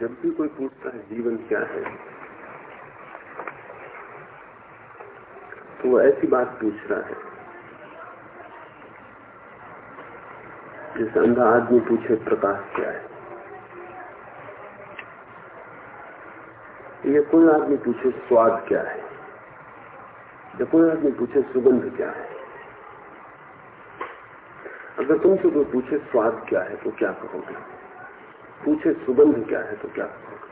जब भी कोई पूछता है, जीवन क्या है? तो वो ऐसी बात पूछ रहा है। जैसे अंधा आदमी पूछे, प्रकाश क्या है? या कोई आदमी पूछे, स्वाद क्या है? या कोई आदमी पूछे, सुगंध क्या है? अगर तुमसे कोई पूछे स्वाद क्या है तो क्या कहोगे? पूछे सुगंध क्या है तो क्या कहोगे?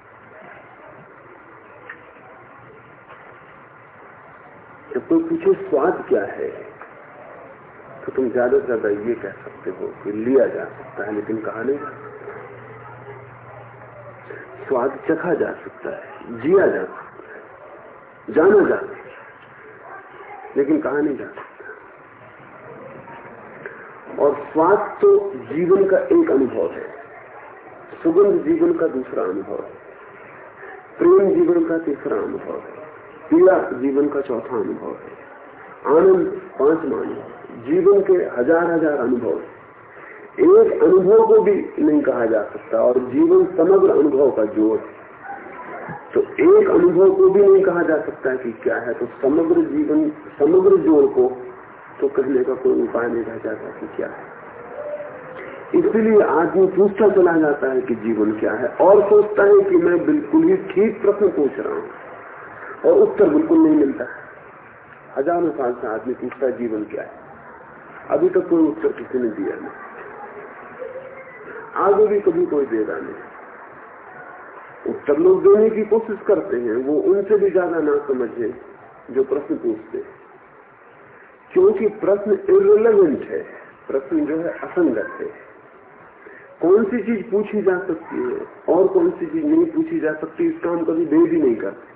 जब कोई पूछे स्वाद क्या है तो तुम ज़्यादा से ज़्यादा ये कह सकते हो कि लिया जा सकता है, लेकिन कहा नहीं जा सकता? स्वाद चखा जा सकता है, जिया जा सकता है, जाना जा सकता है, लेकिन कहा नहीं जा सकता? और स्वाद तो जीवन का एक अनुभव है। सुगंध जीवन का दूसरा अनुभव है। प्रेम जीवन का तीसरा अनुभव है। पीड़ा जीवन का चौथा अनुभव है। आनंद पांचवा अनुभव जीवन के हज़ार हज़ार अनुभव एक अनुभव को भी नहीं कहा जा सकता और जीवन समग्र अनुभव का जोड़ तो एक अनुभव को भी नहीं कहा जा सकता कि क्या है। तो समग्र जीवन, समग्र जोड़ को तो कहने का कोई उपाय नहीं रह जाता कि क्या है। इसलिए आदमी पूछता चला जाता है कि जीवन क्या है और सोचता है कि मैं बिल्कुल ही ठीक प्रश्न पूछ रहा हूँ और उत्तर बिल्कुल नहीं मिलता हज़ारों साल से आदमी पूछता है जीवन क्या है। अभी तक कोई उत्तर किसी ने दिया नहीं। आगे भी कभी कोई देगा नहीं। उत्तर लोग देने की कोशिश करते हैं, वो उनसे भी ज़्यादा ना समझे जो प्रश्न पूछते हैं। क्योंकि प्रश्न इरेलीवेंट है, प्रश्न जो है असंगत है। कौन सी चीज़ पूछी जा सकती है और कौन सी चीज़ नहीं पूछी जा सकती इसका हम कभी भेद ही नहीं करते।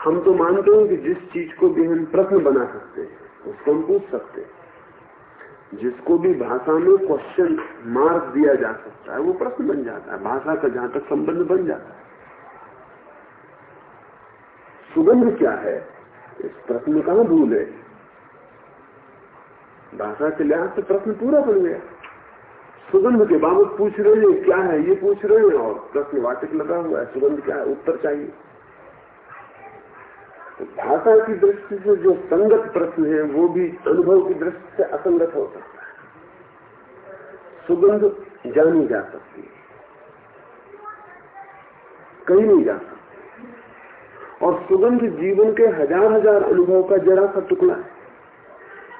हम तो मानते हैं कि जिस चीज़ को भी हम प्रश्न बना सकते हैं, उसको हम पूछ सकते हैं। जिसको भी भाषा में क्वेश्चन मार्क दिया जा सकता है, वो प्रश्न बन जाता है। भाषा का जहाँ तक संबंध बन जाता है। सुगंध क्या है? इस प्रश्न कहा भूल है? भाषा के लिहाज से प्रश्न पूरा बन गया। सुगंध के बाबत पूछ रहे हैं, क्या है, ये पूछ रहे हैं, और प्रश्न वाटिक लगा हुआ है, सुगंध क्या है, उत्तर चाहिए। तो भाषा की दृष्टि से जो संगत प्रश्न है, वो भी अनुभव की दृष्टि से असंगत हो सकता है। सुगंध जानी जा सकती है, कहीं नहीं जा सकती। और सुगंध जीवन के हज़ार हज़ार अनुभव का जरा सा टुकड़ा है।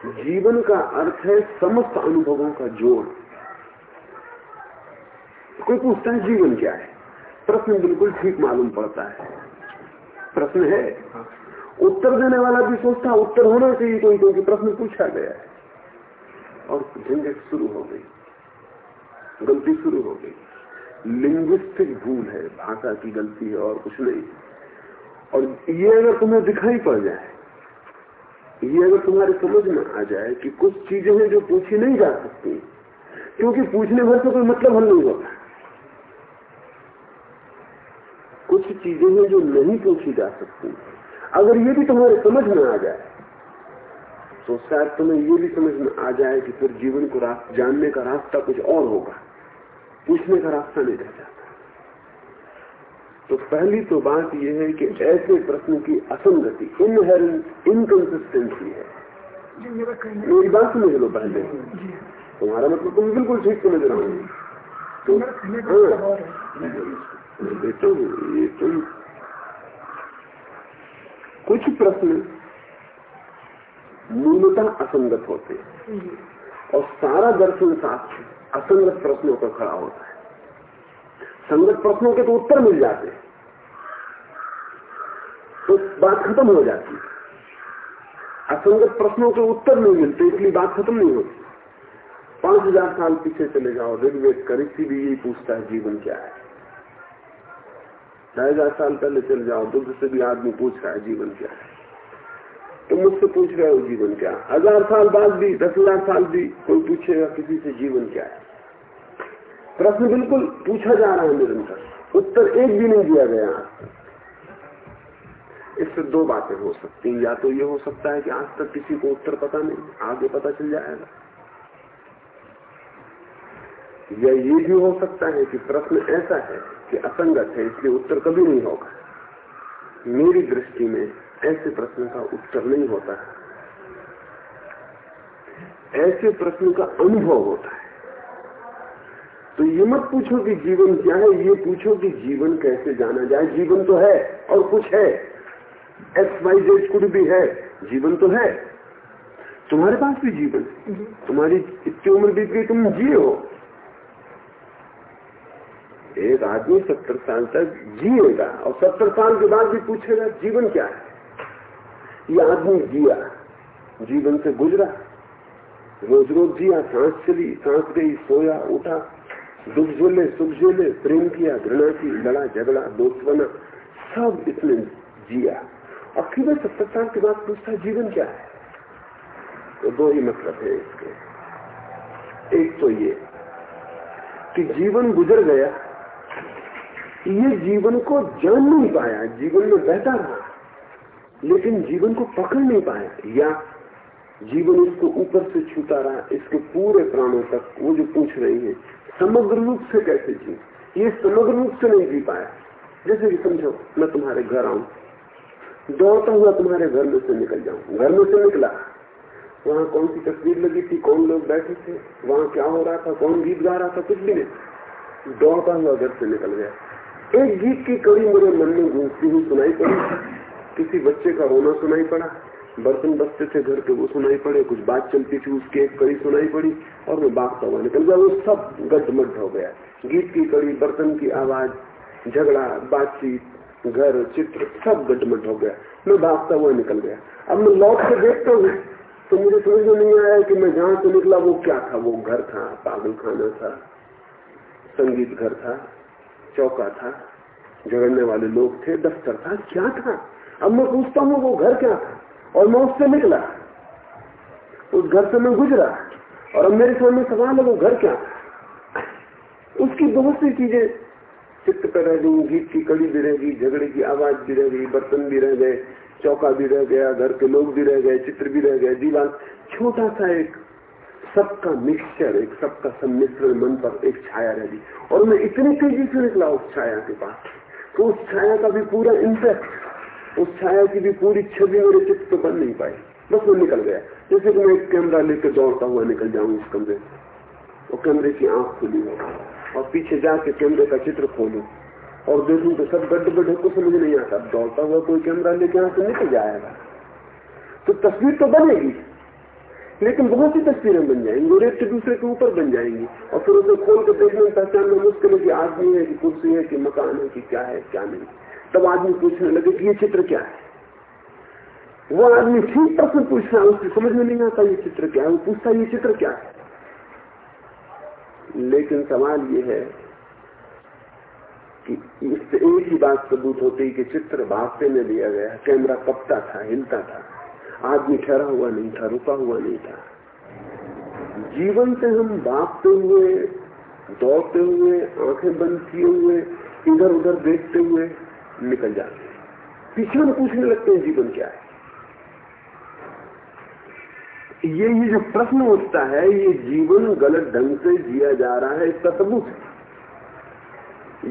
जीवन का अर्थ है समस्त अनुभवों का जोड़। कोई पूछता है, जीवन क्या है? प्रश्न बिल्कुल ठीक मालूम पड़ता है। प्रश्न है। उत्तर देने वाला भी सोचता उत्तर होना चाहिए कोई, क्योंकि प्रश्न पूछा गया है। और झंझट शुरू हो गई। गलती शुरू हो गई। लिंग्विस्टिक भूल है, भाषा की गलती है, और कुछ नहीं। और ये अगर तुम्हें दिखाई पड़ जाए ये अगर तुम्हारी समझ में आ जाए कि कुछ चीज़ें हैं जो पूछी नहीं जा सकती, क्योंकि पूछने भर से कोई मतलब हल नहीं होता। कुछ चीज़ें हैं जो नहीं पूछी जा सकती। अगर ये भी तुम्हारे समझ में आ जाए तो शायद तुम्हें ये भी समझ में आ जाए कि फिर जीवन को जानने का रास्ता कुछ और होगा। पूछने का रास्ता नहीं रह जाता। तो पहली तो बात यह है कि ऐसे प्रश्न की असंगति इनहेरेंट इनकंसिस्टेंसी है। मेरी बात समझ लो पहले। तुम्हारा मतलब तुम बिल्कुल ठीक समझ रहा हूँ। तो हाँ। तो ये तुम कुछ प्रश्न मूलतः असंगत होते हैं और सारा दर्शन शास्त्र असंगत प्रश्नों पर खड़ा होता है। संगत प्रश्नों के तो उत्तर मिल जाते हैं। तो बात खत्म हो जाती है। असंगत प्रश्नों के उत्तर नहीं मिलते, इसलिए बात खत्म नहीं होती। पाँच हज़ार साल पीछे चले जाओ, ऋग्वेद का ऋषि भी यही पूछता है, जीवन क्या है? ढाई हज़ार साल पहले चले जाओ, दुग्ध से भी आदमी पूछ रहा है, जीवन क्या है? तो मुझसे पूछ रहे हो, जीवन क्या हज़ार साल बाद भी, दस हज़ार साल भी कोई पूछेगा, किसी से जीवन क्या है? प्रश्न बिल्कुल पूछा जा रहा है निरंतर उत्तर एक भी नहीं दिया गया। आज इससे दो बातें हो सकती या तो ये हो सकता है कि आज तक किसी को उत्तर पता नहीं, आगे पता चल जाएगा। या ये भी हो सकता है कि प्रश्न ऐसा है कि असंगत है, इसलिए उत्तर कभी नहीं होगा। मेरी दृष्टि में ऐसे प्रश्न का उत्तर नहीं होता। है ऐसे प्रश्न का अनुभव होता है। तो ये मत पूछो कि जीवन क्या है ये पूछो कि जीवन कैसे जाना जाए। जीवन तो है और कुछ है। एक्स वाई जेड कुछ भी है जीवन तो है। तुम्हारे पास भी जीवन तुम्हारी इतनी उम्र बीत गई तुम जिए हो। एक आदमी सत्तर साल तक जिएगा और सत्तर साल के बाद भी पूछेगा जीवन क्या है? ये आदमी जिया जीवन से गुजरा। रोज रोज जिया सांस चली सांस गई सोया उठा। दुख झेले सुख झेले प्रेम किया घृणा की लड़ा, झगड़ा दोस्त बना सब इसने जिया। और सत्तर साल के बाद पूछता जीवन क्या है? तो दो ही मतलब है इसके। एक तो ये कि जीवन गुजर गया, ये जीवन को जान नहीं पाया, जीवन में बहता रहा, लेकिन जीवन को पकड़ नहीं पाया, या जीवन उसको ऊपर से छूता रहा, इसके पूरे प्राणों तक, वो जो पूछ रही है, समग्र रूप से कैसे जी? ये समग्र रूप से नहीं जी पाया। जैसे कि समझो, मैं तुम्हारे घर आऊँ, दौड़ता हुआ तुम्हारे घर में से निकल जाऊँ। घर में से निकला। वहाँ कौन सी तस्वीर लगी थी? कौन लोग बैठे थे? वहाँ क्या हो रहा था? कौन गीत गा रहा था? कुछ भी नहीं। दौड़ता हुआ घर से निकल गया। एक गीत की कड़ी मेरे मन में गूंजती हुई सुनाई पड़ी। किसी बच्चे का रोना सुनाई पड़ा। बर्तन बचते थे घर के वो सुनाई पड़े, कुछ बात चलती थी उसकी एक कड़ी सुनाई पड़ी, और मैं बागता हुआ निकल गया, वो सब गड्ढमड्ढ हो गया। गीत की कड़ी, बर्तन की आवाज़, झगड़ा, बातचीत, घर, चित्र, सब गड्ढमड्ढ हो गया। मैं भागता हुआ निकल गया। अब मैं लौट के देखता हूँ तो मुझे समझ में नहीं आया कि मैं जहाँ से निकला, वो क्या था? वो घर था पागल खाना था, संगीत घर था, चौका था, झगड़ने वाले लोग थे, दफ्तर था, क्या था? अब मैं पूछता हूँ, वो घर क्या था? और मैं उससे निकला उस घर से मैं गुजरा और अब मेरे सामने सवाल है, वो घर क्या? उसकी बहुत सी चीज़ें चित्त पर रह गई, गीत की कड़ी भी रह गई, झगड़े की आवाज़ भी रह गई, बर्तन भी रह गए, चौका भी रह गया, घर के लोग भी रह गए, चित्र भी रह गए, दीवार। छोटा सा एक सबका मिक्सचर एक सबका सम्मिश्रण मन पर एक छाया रह गई। और मैं इतनी तेज़ी से निकला उस छाया के पास। तो उस छाया का भी पूरा इंपैक्ट उस छाया की भी पूरी छवि मेरे चित्त पे बन नहीं पाई। बस वो निकल गया। जैसे कि मैं एक कैमरा लेकर दौड़ता हुआ निकल जाऊँ इस कमरे और कैमरे की आँख खुली हो। और पीछे जाके कैमरे का चित्र खोलू। और देखू तो सब गड्ढ गड्ढे को समझ नहीं आता। दौड़ता हुआ कोई कैमरा लेके यहाँ से निकल जाएगा। तो तस्वीर तो बनेगी। लेकिन बहुत सी तस्वीरें बन जाएँगी। और एक दूसरे के ऊपर बन जाएँगी। और फिर उसे खोल कर देखने पहचानना मुश्किल है कि आदमी है कि कुर्सी है, कि मकान है, कि क्या है, क्या नहीं। तब आदमी पूछने लगे कि ये चित्र क्या है? वो आदमी ठीक प्रश्न पूछ रहा है, उसकी समझ में नहीं आता ये चित्र क्या है, वो पूछता ये चित्र क्या है? लेकिन सवाल ये है कि इससे एक ही बात सबूत होती कि चित्र भागते में लिया गया कैमरा कपता था, हिलता था, आदमी ठहरा हुआ नहीं था, रुका हुआ नहीं था। जीवन से हम भागते हुए, दौड़ते हुए, आँखें बंद किए हुए इधर उधर देखते हुए निकल जाते हैं। पीछे में पूछने लगते हैं, जीवन क्या है? ये ये जो प्रश्न उठता है, ये जीवन गलत ढंग से जिया जा रहा है इसका सबूत है।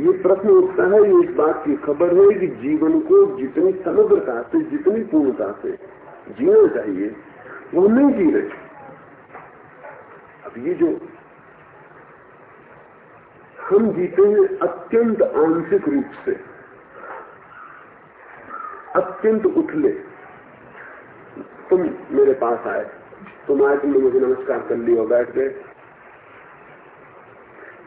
ये प्रश्न उठता है, ये इस बात की खबर है कि जीवन को जितनी समग्रता से, जितनी पूर्णता से जीना चाहिए, वो नहीं जी रहे। अब ये जो हम जीते हैं अत्यंत आंशिक रूप से अत्यंत उठले तुम मेरे पास आए। तुम आए, तुमने मुझे नमस्कार कर लिया बैठ गए।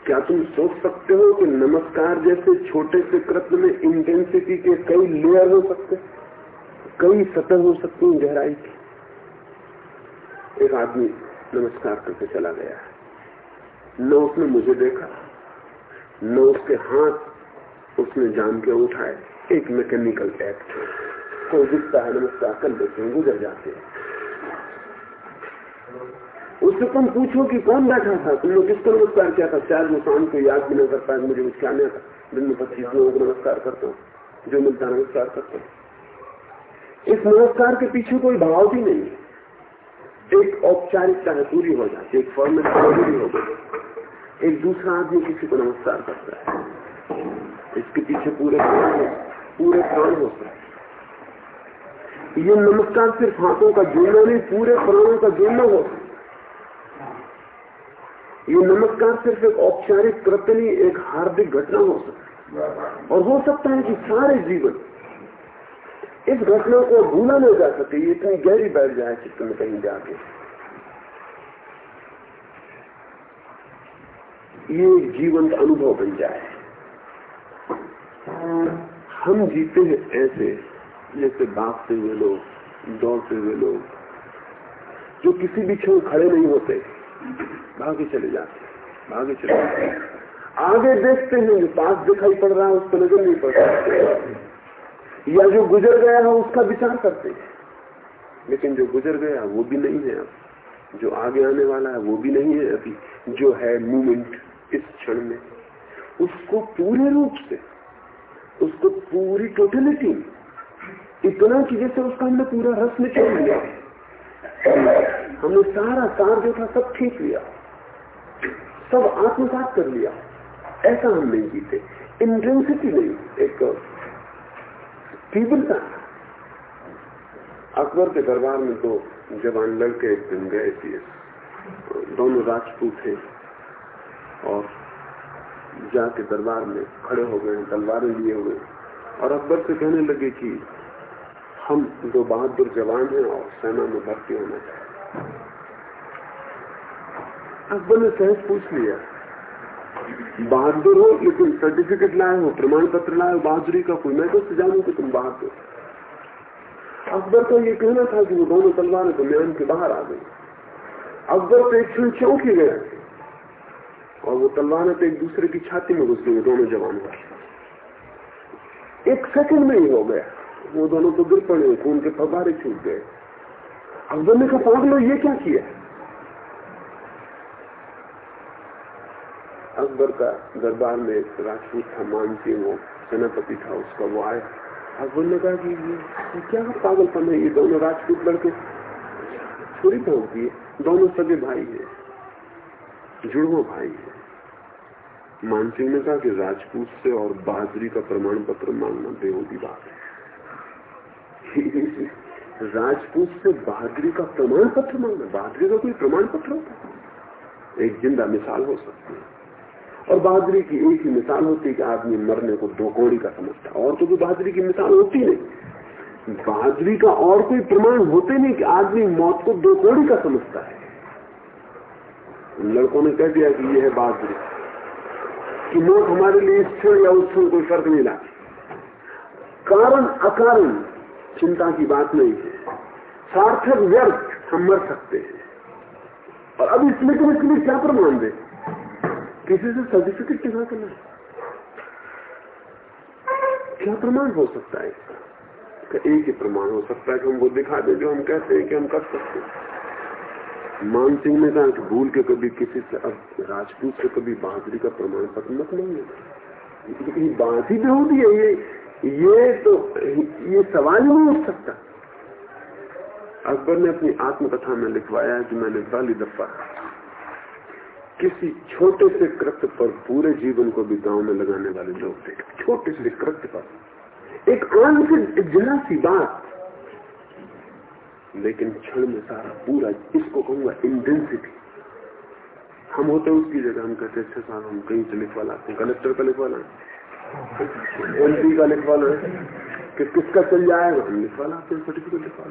क्या तुम सोच सकते हो कि नमस्कार जैसे छोटे से कृत्य में इंटेंसिटी के कई लेयर हो सकते कई सतह हो सकती हैं गहराई की? एक आदमी नमस्कार करके चला गया। न उसने मुझे देखा, न उसके हाथ उसने जान के उठाए। एक मैकेनिकल एक्ट कोई दिखता है नमस्कार कर लेते हैं, गुजर जाते हैं। उससे तुम पूछो कि कौन बैठा था? तुमने किसको नमस्कार किया था? वो शाम को याद भी नहीं कर पाए मुझे कुछ नहीं था दिन में पच्चीस लोगों को नमस्कार करता हूँ, जो मिलता नमस्कार करता हूँ। इस नमस्कार के पीछे कोई भाव भी नहीं एक औपचारिकता है पूरी हो जाती एक फॉर्मेट पूरी हो गई। एक दूसरा आदमी किसी को नमस्कार करता है। इसके पीछे पूरे पूरे प्राण हो। सकते ये नमस्कार सिर्फ़ हाथों का जुड़ना नहीं, पूरे प्राणों का जुड़ना हो। ये नमस्कार सिर्फ़ एक औपचारिक कृत्य नहीं, एक हार्दिक घटना हो सकती और हो सकता है कि सारे जीवन इस घटना को भूला नहीं जा सके, ये इतनी गहरी बैठ जाए चित्त में कहीं जाके। ये जीवन का अनुभव बन जाए। हम जीते हैं ऐसे, जैसे भागते हुए लोग दौड़ते हुए लोग, जो किसी भी क्षण खड़े नहीं होते, भागे चले जाते भागे चले जाते आगे देखते हैं, जो पास दिखाई पड़ रहा है उस पर नज़र नहीं पड़ता या जो गुजर गया है, उसका विचार करते हैं। लेकिन जो गुजर गया, वो भी नहीं है अब। जो आगे आने वाला है, वो भी नहीं है अभी। जो है मूवमेंट इस क्षण में, उसको पूरे रूप से उसको पूरी टोटलिटी इतना कि जैसे उसका हमने पूरा रस निचोड़ लिया हमने सारा सार जो था सब खींच लिया। सब आत्मसात कर लिया। ऐसा हम नहीं जीते। इंटेंसिटी नहीं, एक तीव्रता। अकबर के दरबार में दो जवान लड़के एक दिन गए थे। दोनों राजपूत थे और जाके दरबार में खड़े हो गए, तलवारें लिए हुए। और अकबर से कहने लगे कि हम दो बहादुर जवान हैं और सेना में भर्ती होना चाहिए अकबर ने सहज पूछ लिया, बहादुर हो लेकिन सर्टिफिकेट लाए हो प्रमाण पत्र लाए हो, बहादुरी का कोई मैं तो जानू कि तुम बहादुर अकबर का ये कहना था कि वो दोनों तलवारें तो के बाहर आ गई। अकबर तो एक क्षण चौंक ही और वो तलवार तो एक दूसरे की छाती में घुस गई, दोनों जवान हुआ एक सेकंड में ही हो गया। वो दोनों तो गिर पड़े, खून के फवारे छूट गए। अकबर ने कहा पागलो ये क्या किया? अकबर का दरबार में एक राजपूत था, मान सिंह वो सेनापति था, उसका वो आया। अकबर ने कहा कि ये क्या पागलपन है? ये दोनों राजपूत लड़के। छुरी पहुँच है, दोनों सगे भाई है। जुड़वा भाई है। मानसिंह ने कहा कि राजपूत से और बहादुरी का प्रमाण पत्र मांगना बेहूदी बात है। राजपूत से बहादुरी का प्रमाण पत्र मांगना, बहादुरी का कोई प्रमाण पत्र होता एक ज़िंदा मिसाल हो सकती है। और बहादुरी की एक ही मिसाल होती है कि आदमी मरने को दो कौड़ी का समझता और तो कोई बहादुरी की मिसाल होती नहीं। बहादुरी का और कोई प्रमाण होते नहीं कि आदमी मौत को दो कौड़ी का समझता है। लड़कों ने कह दिया कि यह है कि मौत हमारे लिए क्षण या क्षण कोई फ़र्क नहीं लाती कारण अकारण चिंता की बात नहीं है। सार्थक व्यर्थ हम मर सकते हैं। और अब इसमें तुम इसके लिए क्या प्रमाण दे? किसी से सर्टिफिकेट दिखा करना क्या प्रमाण हो सकता है इसका? एक ही प्रमाण हो सकता है कि हम वो दिखा दे जो हम कहते हैं कि हम कर सकते हैं। मान सिंह ने कहा कि भूल के कभी किसी से राजपूत से कभी बहादुरी का प्रमाण पत्र मत बात ही बेहूदी है, ये ये तो ये सवाल ही नहीं उठ सकता। अकबर ने अपनी आत्मकथा में लिखवाया कि मैंने पहली दफ़ा किसी छोटे से कृत्य पर पूरे जीवन को भी गाँव में लगाने वाले लोग थे छोटे से कृत्य पर। एक से जरा सी बात लेकिन क्षण में सारा पूरा इसको कहूँगा इंटेंसिटी हम होते उसकी जगह, हम कहते अच्छा साहब, हम कहीं से लिखवा लाते हैं, कलेक्टर का लिखवा लाए एमपी का लिखवा कि किसका चल जाएगा? हम लिखवा लाते सर्टिफिकेट लिखवा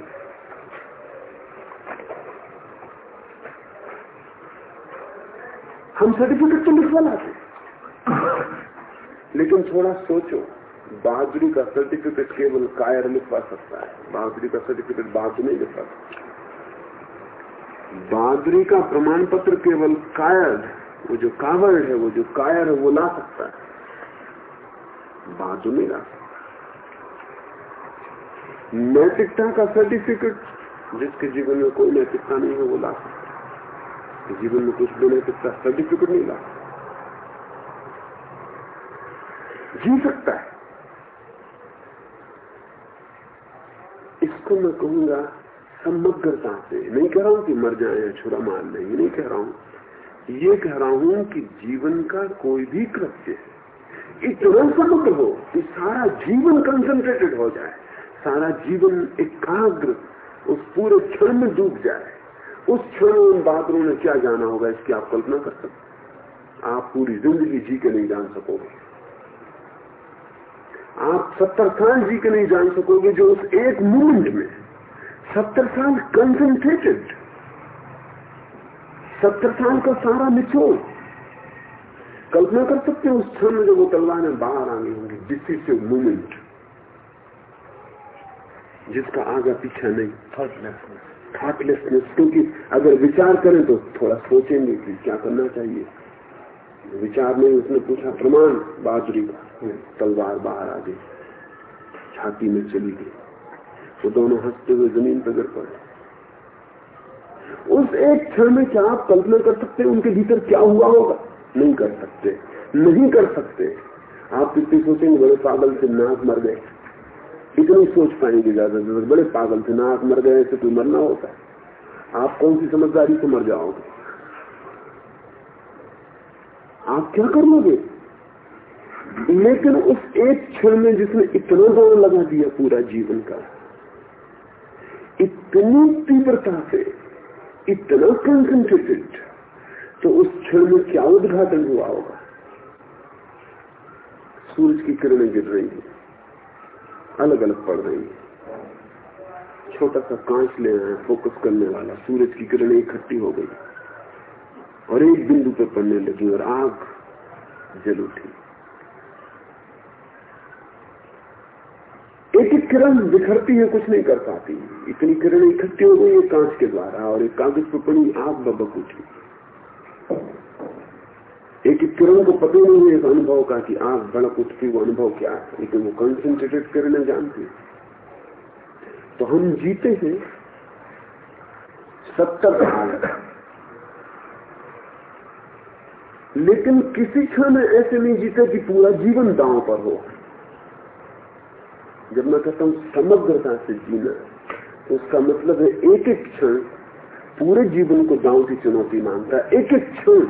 हम सर्टिफिकेट तो लिखवा लाते लेकिन थोड़ा सोचो बहादुरी का सर्टिफिकेट केवल कायर लिखवा सकता है। बहादुरी का सर्टिफिकेट बहादुर नहीं लिखवा सकता बहादुरी का प्रमाण पत्र केवल कायर वो जो कावड़ है, वो जो कायर है, वो ला सकता है। बहादुर नहीं ला सकता नैतिकता का सर्टिफिकेट जिसके जीवन में कोई नैतिकता नहीं है, वो ला सकता जीवन में कुछ भी नैतिकता सर्टिफिकेट नहीं ला सकता। जी सकता है। इसको मैं कहूँगा, समग्रता से। नहीं कह रहा हूँ कि मर जाए छुरा मार ले नहीं कह रहा हूँ। ये कह रहा हूँ कि जीवन का कोई भी कृत्य, इतना समग्र हो कि सारा जीवन कंसंट्रेटेड हो जाए। सारा जीवन एकाग्र, उस पूरे क्षण में डूब जाए। उस क्षण उन बादलों ने क्या जाना होगा, इसकी आप कल्पना कर सकते आप पूरी ज़िंदगी जी के नहीं जान सकोगे। आप सत्तर साल जी के नहीं जान सकोगे जो उस एक मोमेंट में सत्तर साल कंसंट्रेटेड सत्तर साल का सारा निचोड़। कल्पना कर सकते हैं उस क्षण में जब वो तलवारें बाहर आनी होंगी डिसिसिव मूवमेंट जिसका आगे पीछा नहीं। थॉटलेसनेस क्योंकि अगर विचार करें तो थोड़ा सोचेंगे कि क्या करना चाहिए। विचार नहीं उसने पूछा प्रमाण बाजरी का। तलवार बाहर आ गई, छाती में चली गई। वो दोनों हँसते हुए ज़मीन पर गिर पड़े। उस एक क्षण में क्या आप कल्पना कर सकते उनके भीतर क्या हुआ होगा? नहीं कर सकते, नहीं कर सकते। आप कितनी सोचेंगे, बड़े पागल से नाक मर गए। इतनी सोच पाएँगे ज़्यादा से बड़े पागल से नाक मर गए, ऐसे कोई मरना होता है? आप कौन सी समझदारी से मर जाओगे? आप क्या कर लोगे लेकिन उस एक क्षण में जिसने इतना दौड़ लगा दिया पूरा जीवन का, इतनी तीव्रता से, इतना कंसंट्रेटेड तो उस क्षण में क्या उद्घाटन हुआ होगा? सूरज की किरणें गिर रही है अलग अलग पड़ रही है। छोटा सा कांच ले आए फोकस करने वाला, सूरज की किरणें इकट्ठी हो गई और एक बिंदु पर पड़ने लगी और आग जल उठी। एक एक किरण बिखरती है, कुछ नहीं कर पाती। इतनी किरण इकट्ठी हो गई कांच के द्वारा और एक कागज़ पर पड़ी आग बबक उठी एक एक किरण को पता नहीं है इस अनुभव का कि आग भड़क उठती, वो अनुभव क्या है? लेकिन वो कंसेंट्रेटेड किरणें जानती तो हम जीते हैं सत्तर साल। लेकिन किसी क्षण ऐसे नहीं जीते कि पूरा जीवन दांव पर हो। जब मैं कहता हूँ, समग्रता से जीना तो उसका मतलब है एक एक क्षण पूरे जीवन को दांव की चुनौती मानता है। एक एक क्षण।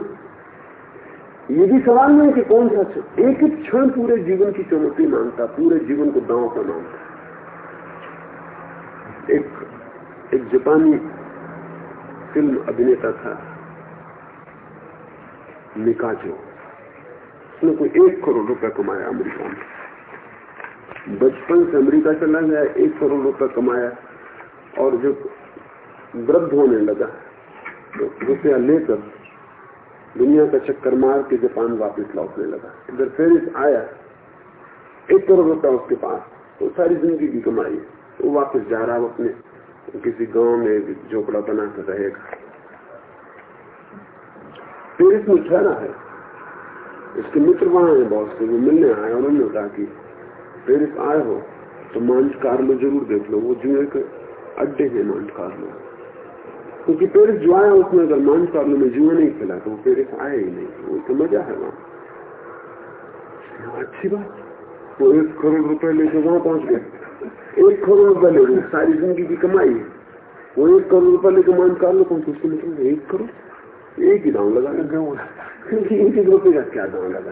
ये भी सवाल नहीं है कि कौन सा क्षण। एक एक क्षण पूरे जीवन की चुनौती मानता, पूरे जीवन को दांव का मानता एक एक जापानी फ़िल्म अभिनेता था, निकाजो। उसने कोई एक करोड़ रुपए कमाया अमेरिका में। बचपन से अमेरिका चला गया एक करोड़ रुपए कमाया और जब वृद्ध होने लगा तो रुपया लेकर दुनिया का चक्कर मार के जापान वापस लौटने लगा। इधर पेरिस आया, एक करोड़ रुपया उसके पास तो सारी ज़िंदगी की कमाई वो वापस जा रहा अपने किसी गाँव में झोपड़ा बना कर रहेगा। पेरिस में ठहरा है। उसके मित्र वहाँ है बहुत से, वो मिलने आए उन्होंने कहा कि पेरिस आए हो तो मांझ कारलो ज़रूर देख लो, वो जुए के अड्डे हैं मांझ कारलो क्योंकि पेरिस जो आया उसमें अगर मान काबलों में जुआ नहीं खिला तो वो पेरिस आया ही नहीं, वो तो मज़ा है वहाँ। अच्छी बात। वो एक करोड़ रुपए लेके वहाँ पहुँच गए। एक करोड़ रुपए ले गए, सारी ज़िंदगी की कमाई है। वो एक करोड़ रुपए लेके मान कार लो पहुँचे, उसको मतलब एक करोड़? एक ही दाम लगा लगा क्योंकि एक एक रुपये का क्या दाम लगा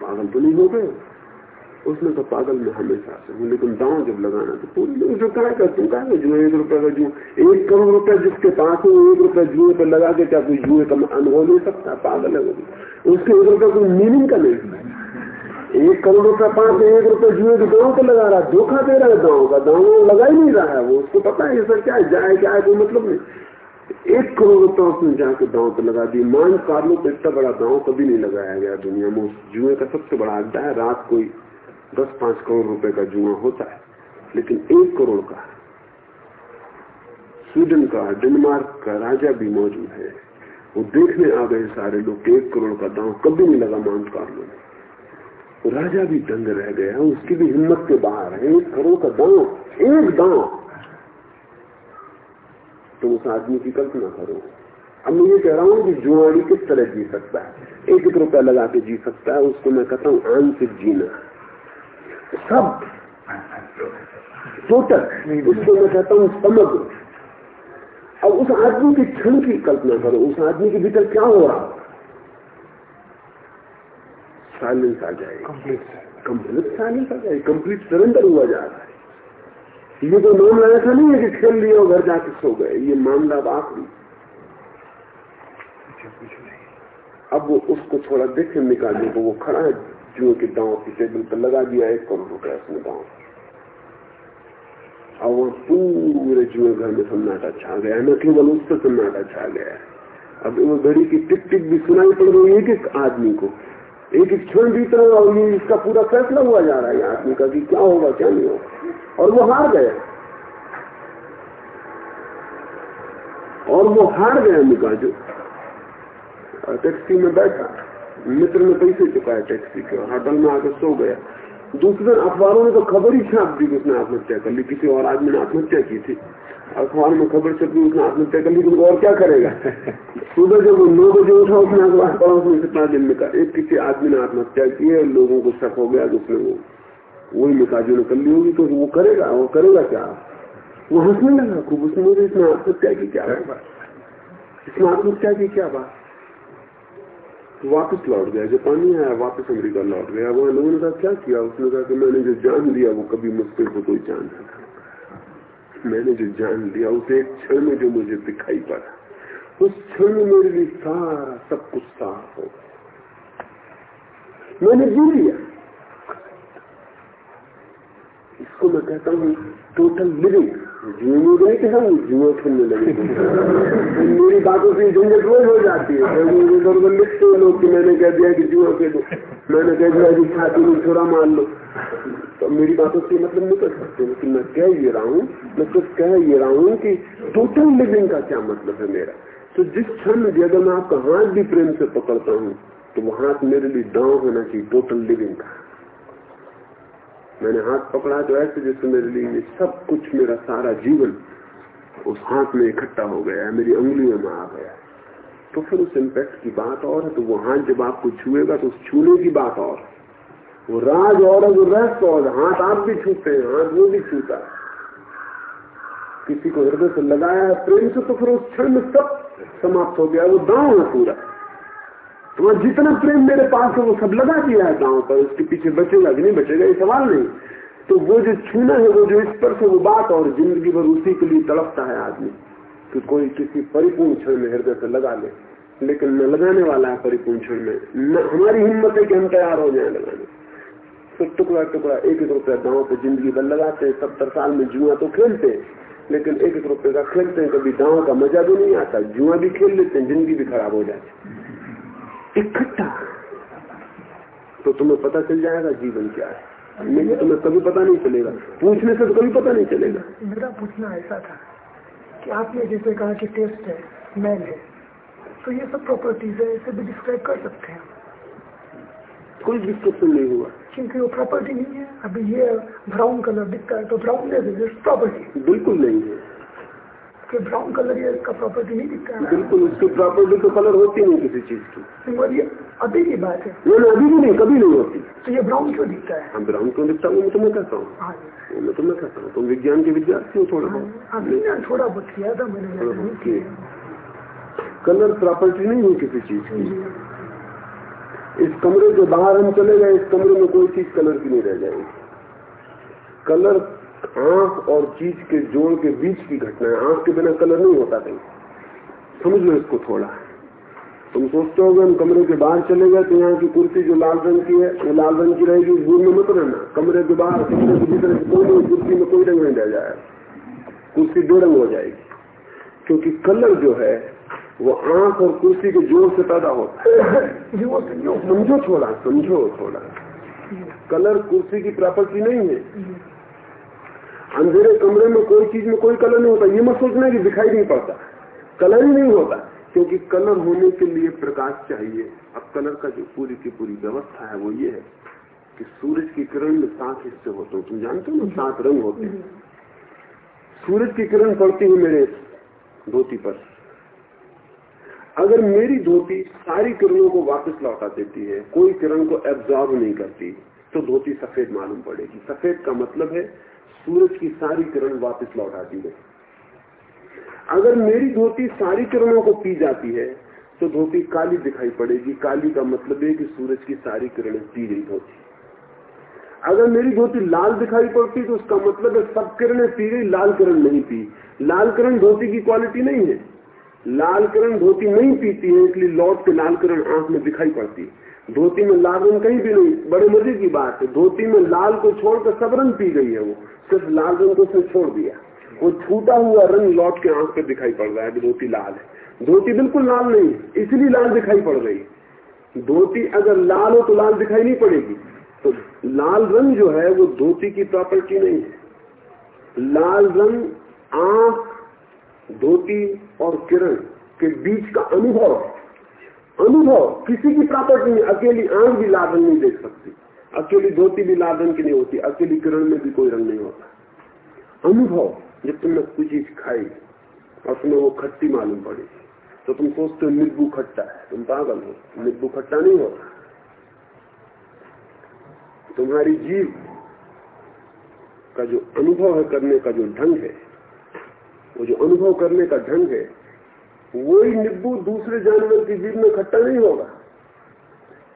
पागल तो नहीं हो गए। उसने तो पागल में हमेशा से हूँ, लेकिन दांव जब लगाना तो पूरी जो कहा कर, तुम कहा जो एक रुपए का जू एक करोड़ रुपया जिसके पास हो, एक रुपए जुए पे लगा के क्या कोई जुए का अनुभव नहीं सकता? पागल है उसके एक रुपए कोई मीनिंग का नहीं एक करोड़ रुपया पाँच एक रुपए जुए के दाव पे लगा रहा है, धोखा दे रहा है दाव का। दाव लगा ही नहीं रहा है वो, उसको पता है सर क्या जाए, क्या है, कोई मतलब नहीं। एक करोड़ रुपया उसने जाके दाव पे लगा दी मान कारलों पे इतना बड़ा दाव कभी नहीं लगाया गया दुनिया में। जुए का सबसे बड़ा अड्डा है, रात कोई दस पाँच करोड़ रुपए का जुआ होता है, लेकिन एक करोड़ का स्वीडन का, डेनमार्क का राजा भी मौजूद है। वो देखने आ गए सारे लोग एक करोड़ का दांव कभी नहीं लगा मांस कारलों में। राजा भी दंग रह गया, उसकी भी हिम्मत के बाहर है। एक करोड़ का दांव, एक दांव। तो उस आदमी की कल्पना करो। अब मैं ये कह रहा हूँ कि जुआड़ी किस तरह जी सकता है? एक एक रुपया लगा के जी सकता है, उसको मैं कहता हूँ आंशिक जीना। सब। टोटल उसको मैं कहता हूँ समग्र अब उस आदमी के क्षण की कल्पना करो उस आदमी के भीतर क्या हो रहा? साइलेंस आ जाएगा। कंप्लीट साइलेंस आ जाएगी। कंप्लीट सरेंडर हुआ जा रहा है। ये तो मामला ऐसा नहीं है कि खेल लिया और घर जाके सो गए ये मामला अब आखिरी। अब वो उसको थोड़ा देखे निकाले को वो खड़ा है। जुए के दांव की टेबल पर लगा दिया एक करोड़ रुपया उसने दांव और वो पूरे जुए घर में सन्नाटा छा गया न केवल उस पर सन्नाटा छा गया अब वो घड़ी की टिक टिक भी सुनाई पड़ रही एक एक आदमी को। एक एक क्षण बीत रहा और ये इसका पूरा फैसला हुआ जा रहा है आदमी का कि क्या होगा, क्या नहीं होगा। और वो हार गया। और वो हार गया निकाजो। टैक्सी में बैठा। मित्र ने पैसे चुकाया टैक्सी के होटल में आकर सो गया। दूसरे दिन अखबारों ने तो खबर ही छाप दी उसने आत्महत्या कर ली, किसी और आदमी ने आत्महत्या की थी। अखबार में खबर छपी उसने आत्महत्या कर ली तो और क्या करेगा? सुबह जब वो नौ बजे उठा, उसने अखबार कितना दिन में एक किसी आदमी ने आत्महत्या की है, लोगों को शक हो गया उसने वो, वही मिकाजू ने कर ली होगी तो वो करेगा वो करेगा क्या? वो हंसने लगा खूब, उसने मुझे इसमें आत्महत्या की क्या बात? इसमें आत्महत्या की क्या बात? वापस लौट गया, जापानी आया, वापस अमरीका लौट गया। वहाँ लोगों ने कहा, क्या किया? उसने कहा कि मैंने जो जान लिया, वो कभी मुश्किल को कोई जान सका मैंने जो जान लिया, उसे एक क्षण में जो मुझे दिखाई पड़ा, उस क्षण में मेरे लिए सारा सब कुछ साफ़ हो गया। मैंने जी लिया। इसको मैं कहता हूँ टोटल लिविंग जुए नहीं कि हम जुए खेलने लगे मेरी बातों से झंझट रोज हो जाती है। लिखते हैं लोग कि मैंने कह दिया कि जुआ खेलो मैंने कह दिया कि छाती में छोरा मार लो। तो मेरी बातों से मतलब नहीं कर सकते लेकिन मैं कह ये रहा हूँ, मैं तो कह ये रहा हूँ कि टोटल लिविंग का क्या मतलब है मेरा? तो जिस क्षण में अगर मैं आपका हाथ भी प्रेम से पकड़ता हूँ तो वो हाथ मेरे लिए दांव होना चाहिए टोटल लिविंग का। मैंने हाथ पकड़ा तो ऐसे जैसे मेरे लिए सब कुछ मेरा सारा जीवन उस हाथ में इकट्ठा हो गया है मेरी उंगलियों में आ गया। तो फिर उस इम्पैक्ट की बात और है तो वो हाथ जब आपको छुएगा तो उस छूने की बात और वो राज और है, वो रहस्य और हाथ आप भी छूते हैं, हाथ वो भी छूता किसी को हृदय से लगाया प्रेम से तो फिर उस क्षण में सब समाप्त हो गया, वो दाव है पूरा। तुम्हारा जितना प्रेम मेरे पास है, वो सब लगा दिया है गाँव पर। उसके पीछे बचेगा कि नहीं बचेगा, ये सवाल नहीं। तो वो जो छूना है, वो जो स्पर्श है वो बात और ज़िंदगी भर उसी के लिए तड़पता है आदमी कि कोई किसी परिपूर्ण क्षण में हृदय से लगा ले। लेकिन न लगाने वाला है परिपूर्ण क्षण में। न हमारी हिम्मत है कि हम तैयार हो जाए लगाने। तो टुकड़ा टुकड़ा, एक एक रुपया गाँव पे ज़िंदगी भर लगाते, सत्तर साल में जुआ तो खेलते, लेकिन एक एक रुपये का खेलते हैं, कभी गाँव का मज़ा भी नहीं आता, जुआ भी खेल लेते हैं ज़िंदगी भी खराब हो जाती। इकट्ठा। तो तुम्हें पता चल जाएगा जीवन क्या है। नहीं तुम्हें कभी पता नहीं चलेगा। पूछने से तो कभी पता नहीं चलेगा। मेरा पूछना ऐसा था कि आपने जैसे कहा कि टेस्ट है स्मेल है तो ये सब प्रॉपर्टीज़ है इसे भी डिस्क्राइब कर सकते हैं कोई डिस्कशन नहीं हुआ। क्योंकि वो प्रॉपर्टी नहीं है अभी ये ब्राउन कलर दिखता है तो ब्राउन प्रॉपर्टी बिल्कुल नहीं है। कि ब्राउन कलर ये इसका प्रॉपर्टी नहीं दिखता है। बिल्कुल उसकी प्रॉपर्टी तो कलर होती नहीं किसी चीज़ की। तो ये अभी की बात है। नहीं अभी भी नहीं कभी नहीं होती। तो ये ब्राउन क्यों दिखता है? हाँ ब्राउन क्यों दिखता है मैं तुम्हें कहता हूँ। हाँ मैं तुम्हें कहता हूँ। तुम विज्ञान के विद्यार्थी हो थोड़ा बहुत। विज्ञान थोड़ा बहुत किया था मैंने कलर प्रॉपर्टी नहीं है किसी चीज़ की। इस कमरे के बाहर हम चले गए इस कमरे में कोई चीज़ कलर की नहीं रह जाएगी। कलर आँख और चीज़ के जोड़ के बीच की घटना है। आँख के बिना कलर नहीं होता कहीं। समझ लो इसको थोड़ा। तुम सोचते हो हम कमरे के बाहर चले गए तो यहाँ की कुर्सी जो लाल रंग की है, वो लाल रंग की रहेगी दूर में मत रहना। कमरे के बाहर कोई कुर्सी में कोई रंग नहीं रह जाएगा। कुर्सी दो रंग हो जाएगी। क्योंकि कलर जो है, वो आँख और कुर्सी के ज़ोर से पैदा होता है। समझो थोड़ा समझो थोड़ा। कलर कुर्सी की प्रॉपर्टी नहीं है। अंधेरे कमरे में कोई चीज़ में कोई कलर नहीं होता, ये मत सोचना कि दिखाई नहीं पड़ता। कलर ही नहीं होता, क्योंकि कलर होने के लिए प्रकाश चाहिए। अब कलर का जो पूरी की पूरी व्यवस्था है वो ये है कि सूरज की किरण में सात हिस्से होते हैं। तुम जानते हो ना, सात रंग होते हैं। सूरज की किरण पड़ती है मेरे धोती पर। अगर मेरी धोती सारी किरणों को वापस लौटा देती है, कोई किरण को एब्जॉर्ब नहीं करती तो धोती सफ़ेद मालूम पड़ेगी। सफ़ेद का मतलब है सूरज की सारी किरण वापस लौटा दी गई अगर मेरी धोती सारी किरणों को पी जाती है तो धोती काली दिखाई पड़ेगी। काली का मतलब है कि सूरज की सारी किरणें पी गई धोती अगर मेरी धोती लाल दिखाई पड़ती तो उसका मतलब है सब किरणें पी गई, लाल किरण नहीं पी। लाल किरण धोती की क्वालिटी नहीं है। लाल किरण धोती नहीं पीती है, इसलिए लौट के लाल किरण आँख में दिखाई पड़ती। है धोती में लाल रंग कहीं भी नहीं, बड़े मज़े की बात है। धोती में लाल को छोड़कर सब रंग पी गई है वो, सिर्फ़ लाल रंग को उसने छोड़ दिया। वो छूटा हुआ रंग लौट के आँख पे दिखाई पड़ रहा है धोती लाल है। धोती बिल्कुल लाल नहीं है इसलिए लाल दिखाई पड़ रही धोती अगर लाल हो तो लाल दिखाई नहीं पड़ेगी। तो लाल रंग जो है, वो धोती की प्रॉपर्टी नहीं है। लाल रंग, आँख, धोती और किरण के बीच का अनुभव अनुभव, किसी की प्रॉपर्टी नहीं, अकेली आँख भी लाल नहीं देख सकती। अकेली धोती भी लाल की नहीं होती, अकेली किरण में भी कोई रंग नहीं होता। अनुभव, जब तुमने कोई चीज़ खाई, और तुम्हें वो खट्टी मालूम पड़ी तो तुम सोचते हो नींबू खट्टा है, तुम पागल हो, नींबू खट्टा नहीं होता। तुम्हारी जीव का जो अनुभव है करने का जो ढंग है, वो जो अनुभव करने का ढंग है वही नींबू दूसरे जानवर की जीव में खट्टा नहीं होगा।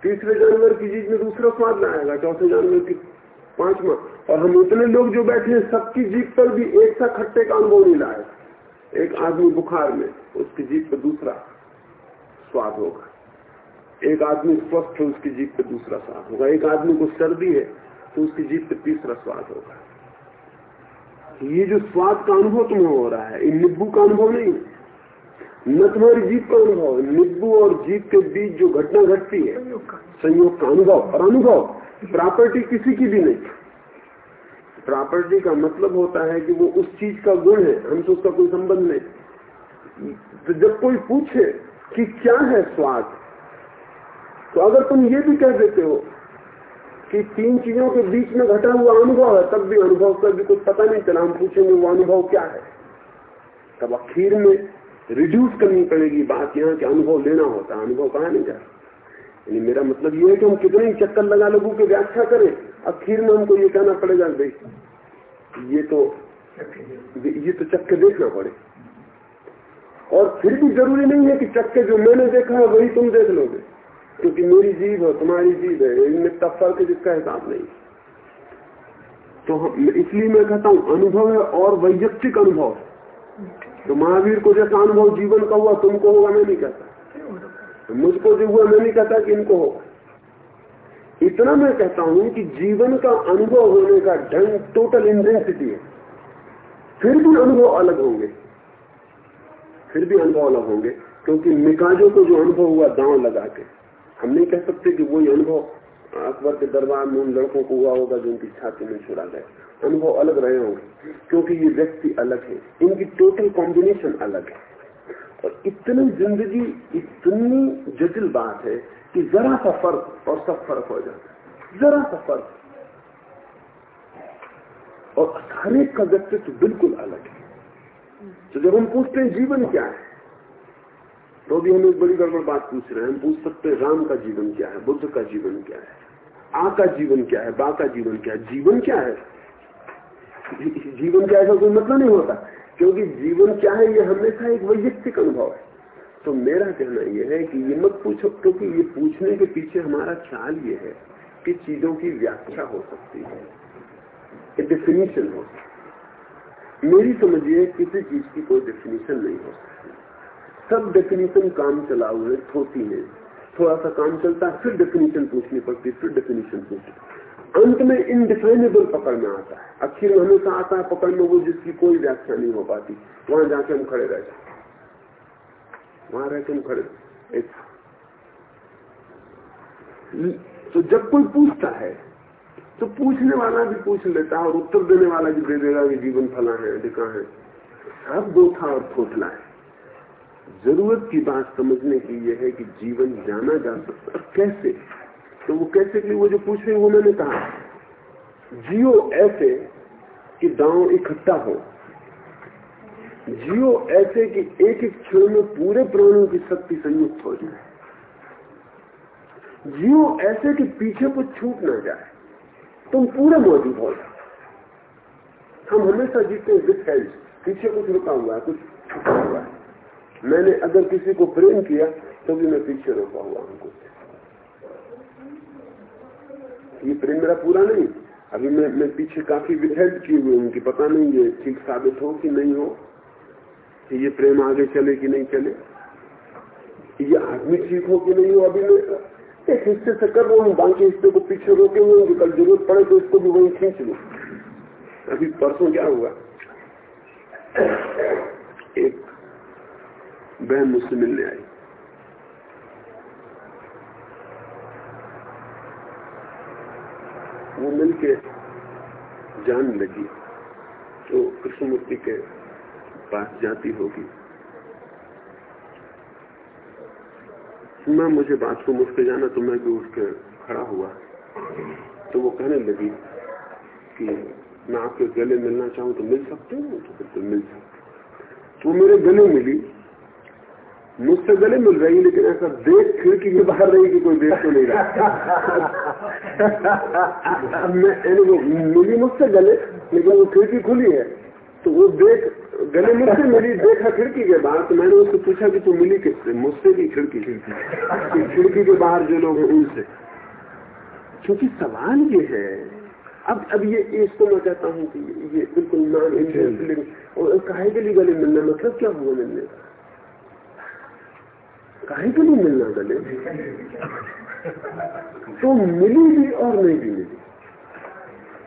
तीसरे जानवर की जीव में दूसरा स्वाद ना आएगा, चौथे जानवर की पांचवा। और हम इतने लोग जो बैठे हैं, सबकी जीप पर भी एक सा खट्टे का अनुभव नहीं लाए एक आदमी बुखार में, उसकी जीप पर दूसरा स्वाद होगा। एक आदमी स्वस्थ है, उसकी जीप पर दूसरा स्वाद होगा। एक आदमी को सर्दी है तो उसकी जीप पे तीसरा स्वाद होगा। ये जो स्वाद का अनुभव तुम्हें हो रहा है, ये नींबू का अनुभव नहीं न तुम्हारी जीप का अनुभव नींबू और जीप के बीच जो घटना घटती है, संयोग का अनुभव और अनुभव, प्रॉपर्टी किसी की भी नहीं। प्रॉपर्टी का मतलब होता है कि वो उस चीज़ का गुण है, हमसे उसका कोई संबंध नहीं। तो जब कोई पूछे कि क्या है स्वाद तो अगर तुम ये भी कह देते हो कि तीन चीज़ों के बीच में घटा हुआ अनुभव है, तब भी अनुभव का भी कुछ पता नहीं चला, हम पूछेंगे वो अनुभव क्या है। तब अखीर में रिड्यूस करनी पड़ेगी बात यहाँ के अनुभव लेना होता है, अनुभव कहा नहीं जाता यानी मेरा मतलब ये है कि हम कितने ही चक्कर लगा लगू के व्याख्या करें आखिर में हमको ये कहना पड़ेगा भाई, ये तो ये तो चक्के देखना पड़े। और फिर भी ज़रूरी नहीं है कि चक्के जो मैंने देखा है वही तुम देख लोगे, क्योंकि मेरी जीव है तुम्हारी जीव है, इनमें इतना फ़र्क जिसका हिसाब नहीं। तो इसलिए मैं कहता हूँ, अनुभव है और वैयक्तिक अनुभव तो महावीर को जैसा अनुभव जीवन का हुआ, तुमको होगा, मैं नहीं कहता। मुझको जो हुआ, मैं नहीं कहता कि इनको हो इतना मैं कहता हूँ कि जीवन का अनुभव होने का ढंग टोटल इंटेंसिटी है। फिर भी अनुभव अलग होंगे। फिर भी अनुभव अलग होंगे, क्योंकि मिकाजों को जो अनुभव हुआ, दांव लगा के। हम नहीं कह सकते कि वही अनुभव, अकबर के दरबार में उन लड़कों को हुआ होगा, जो उनकी छाती में छुड़ा गए। अनुभव अलग रहे होंगे, क्योंकि ये व्यक्ति अलग है। इनकी टोटल कॉम्बिनेशन अलग है। और इतनी ज़िंदगी, इतनी जटिल बात है कि जरा सा फ़र्क और सब फ़र्क हो जाता है। जरा सा फ़र्क। और हर एक का व्यक्तित्व बिल्कुल अलग है। तो जब हम पूछते हैं जीवन क्या है तो भी हम एक बड़ी गड़बड़ बात पूछ रहे हैं। हम पूछ सकते हैं राम का जीवन क्या है, बुद्ध का जीवन क्या है, आ का जीवन क्या है, बा का जीवन क्या है, जीवन क्या है? जीवन क्या है कोई मतलब नहीं होता, क्योंकि जीवन क्या है ये हमेशा एक वैयक्तिक अनुभव है। तो मेरा कहना यह है कि ये मत पूछो, क्योंकि ये पूछने के पीछे हमारा ख्याल ये है कि चीज़ों की व्याख्या हो सकती है डेफिनेशन हो सकती मेरी समझिए किसी चीज़ की कोई डेफिनेशन नहीं हो सकती। सब डेफिनेशन काम चला हुए होती है। थोड़ा सा काम चलता है, फिर डेफिनेशन पूछनी पड़ती फिर डेफिनेशन पूछनी अंत में इनडिफाइनेबल पकड़ में आता है। में हमेशा आता है पकड़ में वो जिसकी कोई व्याख्या नहीं हो पाती। वहाँ जाके हम खड़े रह जाते वहाँ रहकर हम खड़े तो जब कोई पूछता है तो पूछने वाला भी पूछ लेता है और उत्तर देने वाला भी दे देगा कि जीवन फला है, अधिका है। सब था और खोखला है। ज़रूरत की बात समझने की यह है कि जीवन जाना जा सकता कैसे? तो वो कैसे कि वो जो पूछ रहे मैंने कहा जियो ऐसे कि दांव इकट्ठा हो। जियो ऐसे कि एक एक क्षण में पूरे प्राणों की शक्ति संयुक्त हो जाए। जियो ऐसे कि पीछे कुछ छूट ना जाए। तुम पूरे मौजूद हो हम हमेशा जीते विथ पीछे कुछ रुका हुआ है, कुछ छुपा हुआ है। मैंने अगर किसी को प्रेम किया तो भी मैं पीछे रोका हुआ हमको ये प्रेम मेरा पूरा नहीं। अभी मैं मैं पीछे काफ़ी विधेयक किए हुए हूँ, उनकी पता नहीं ये ठीक साबित हो कि नहीं हो, कि ये प्रेम आगे चले कि नहीं चले। ये आदमी ठीक हो कि नहीं हो अभी मैं, एक हिस्से से कर रहा हूँ, बाकी हिस्से को पीछे रोके हुए कि कल ज़रूरत पड़े तो इसको भी वही खींच लू। अभी परसों क्या हुआ? एक बहन मुझसे मिलने आई। वो मिलके जान लगी तो कृष्णमूर्ति के पास जाती होगी। मैं मुझे उठ के जाना तो मैं भी उठ खड़ा हुआ। तो वो कहने लगी कि मैं आपके गले मिलना चाहूँ तो मिल सकते हो? तो बिल्कुल मिल सकते तो मेरे गले मिली। मुझसे गले मिल रही लेकिन ऐसा देख खिड़की के बाहर रही कि कोई देख तो नहीं रहा। मिली मुझसे गले लेकिन वो खिड़की खुली है। तो वो देख गले मुझसे मिली देखा खिड़की के बाहर तो मैंने उससे पूछा कि तू मिली किससे? मुझसे भी खिड़की खिड़की खिड़की के बाहर जो लोग हैं उनसे। क्योंकि सवाल ये है अब अब ये इसको मैं कहता हूँ कि ये बिल्कुल नॉन इंटरेस्ट और काहे के लिए गले मिलना? मतलब क्या हुआ मिलने? का काहे के लिए मिलना गले? तो मिली भी और नहीं भी मिली।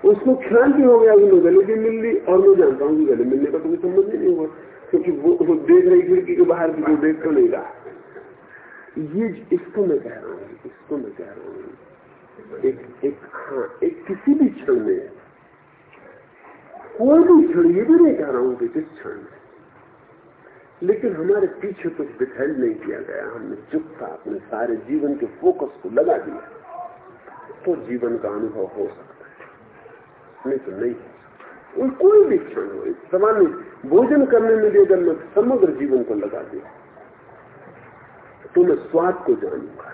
उसको ख्याल भी हो गया कि मैं गले भी मिल ली और मैं जानता हूँ कि गले मिलने का कोई समझ ही नहीं हुआ क्योंकि वो, वो देख रही खिड़की के बाहर भी वो देख तो नहीं रहा। ये इसको मैं कह रहा हूँ इसको मैं कह रहा हूँ। एक एक हाँ एक किसी भी क्षण में कोई भी क्षण ये भी नहीं कह रहा हूँ कि किस क्षण में। लेकिन हमारे पीछे कुछ डिफेंड नहीं किया गया। हमने चुपता अपने सारे जीवन के फोकस को लगा दिया। तो जीवन का अनुभव हो सकता है, नहीं तो नहीं कोई भी क्षण हो नहीं भोजन करने में भी अगर मैं समग्र जीवन को लगा दिया तो मैं स्वाद को जानूँगा।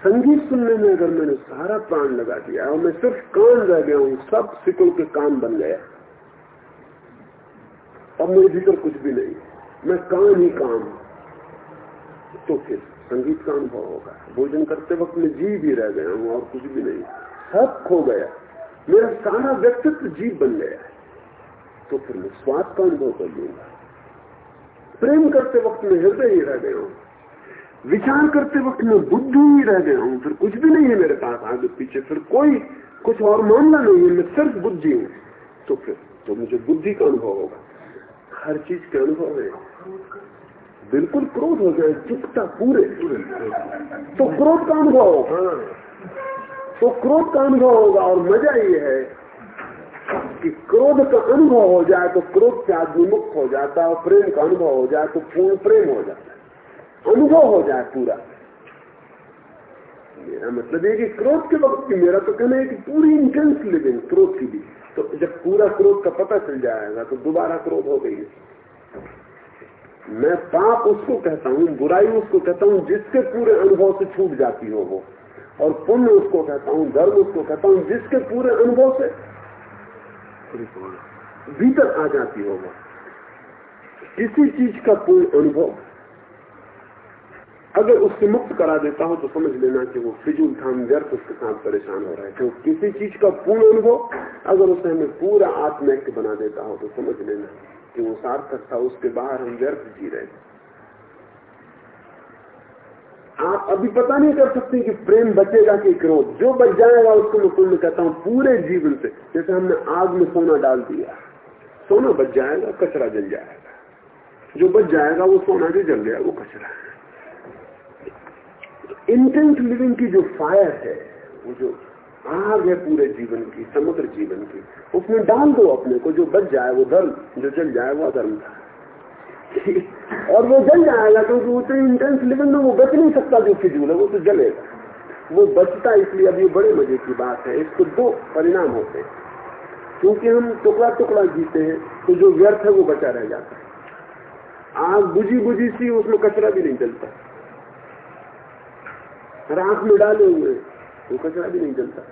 संगीत सुनने में अगर मैंने सारा प्राण लगा दिया और मैं सिर्फ़ कान रह गया हूँ, सब सिकुल के कान बन गया, अब मेरे भीतर कुछ भी नहीं। मैं काम ही काम तो फिर संगीत का अनुभव होगा। भोजन करते वक्त मैं जीव भी रह गया हूँ और कुछ भी नहीं। सब खो गया। मेरा सारा व्यक्तित्व जीव बन गया। तो फिर मैं स्वाद का अनुभव कर लूँगा। प्रेम करते वक्त मैं हृदय ही रह गया हूँ। विचार करते वक्त में बुद्धि ही रह गया हूँ। फिर कुछ भी नहीं है मेरे पास आगे पीछे। फिर कोई कुछ और मामला नहीं है। मैं सिर्फ़ बुद्धि हूँ। तो फिर तो मुझे बुद्धि का अनुभव होगा। हर चीज़ के अनुभव है। बिल्कुल क्रोध हो जाए चुपता पूरे। तो क्रोध का अनुभव। होगा तो क्रोध का अनुभव होगा और मज़ा ये है कि क्रोध का अनुभव हो जाए तो क्रोध से आदमी मुक्त हो जाता है और प्रेम का अनुभव हो जाए तो पूर्ण प्रेम हो जाता है। अनुभव हो जाए पूरा। मेरा मतलब है कि क्रोध के वक्त मेरा तो कहना है कि पूरी इंटेंस लिविंग, क्रोध की भी। तो जब पूरा क्रोध का पता चल जाएगा तो दोबारा क्रोध हो गई मैं पाप उसको कहता हूँ, बुराई उसको कहता हूँ, जिसके पूरे अनुभव से छूट जाती हो वो। और पुण्य उसको कहता हूँ, धर्म उसको कहता हूँ, जिसके पूरे अनुभव से भीतर आ जाती हो वो। किसी चीज़ का पूर्ण अनुभव अगर उससे मुक्त करा देता हो तो समझ लेना कि वो फिजूल थाम व्यर्थ उसके साथ परेशान हो रहा है। क्यों किसी चीज़ का पूर्ण अनुभव अगर उसे हमें पूरा आत्मैक्य बना देता हो तो समझ लेना कि वो सार्थक था, उसके बाहर हम व्यर्थ जी रहे आप अभी पता नहीं कर सकते कि प्रेम बचेगा कि क्रोध। जो बच जाएगा, उसको मैं पुण्य कहता हूँ पूरे जीवन से। जैसे हमने आग में सोना डाल दिया। सोना बच जाएगा, कचरा जल जाएगा। जो बच जाएगा, वो सोना जो जल गया, वो कचरा है। इंटेंट लिविंग की जो फायर है, वो जो आग है पूरे जीवन की, समुद्र जीवन की, उसमें डाल दो अपने को, जो बच जाए वो धर्म, जो जल जाए वो अधर्म था। और वो जल जाएगा क्योंकि तो उतनी इंटेंस लिविंग में वो बच नहीं सकता जो फिजूल है, वो तो जलेगा। वो बचता इसलिए अब ये बड़े मज़े की बात है, इसको दो परिणाम होते हैं। क्योंकि हम टुकड़ा टुकड़ा जीते हैं तो जो व्यर्थ है वो बचा रह जाता है। आग बुझी बुझी सी, उसमें कचरा भी नहीं जलता। राख में डाले हुए वो कचरा भी नहीं जलता।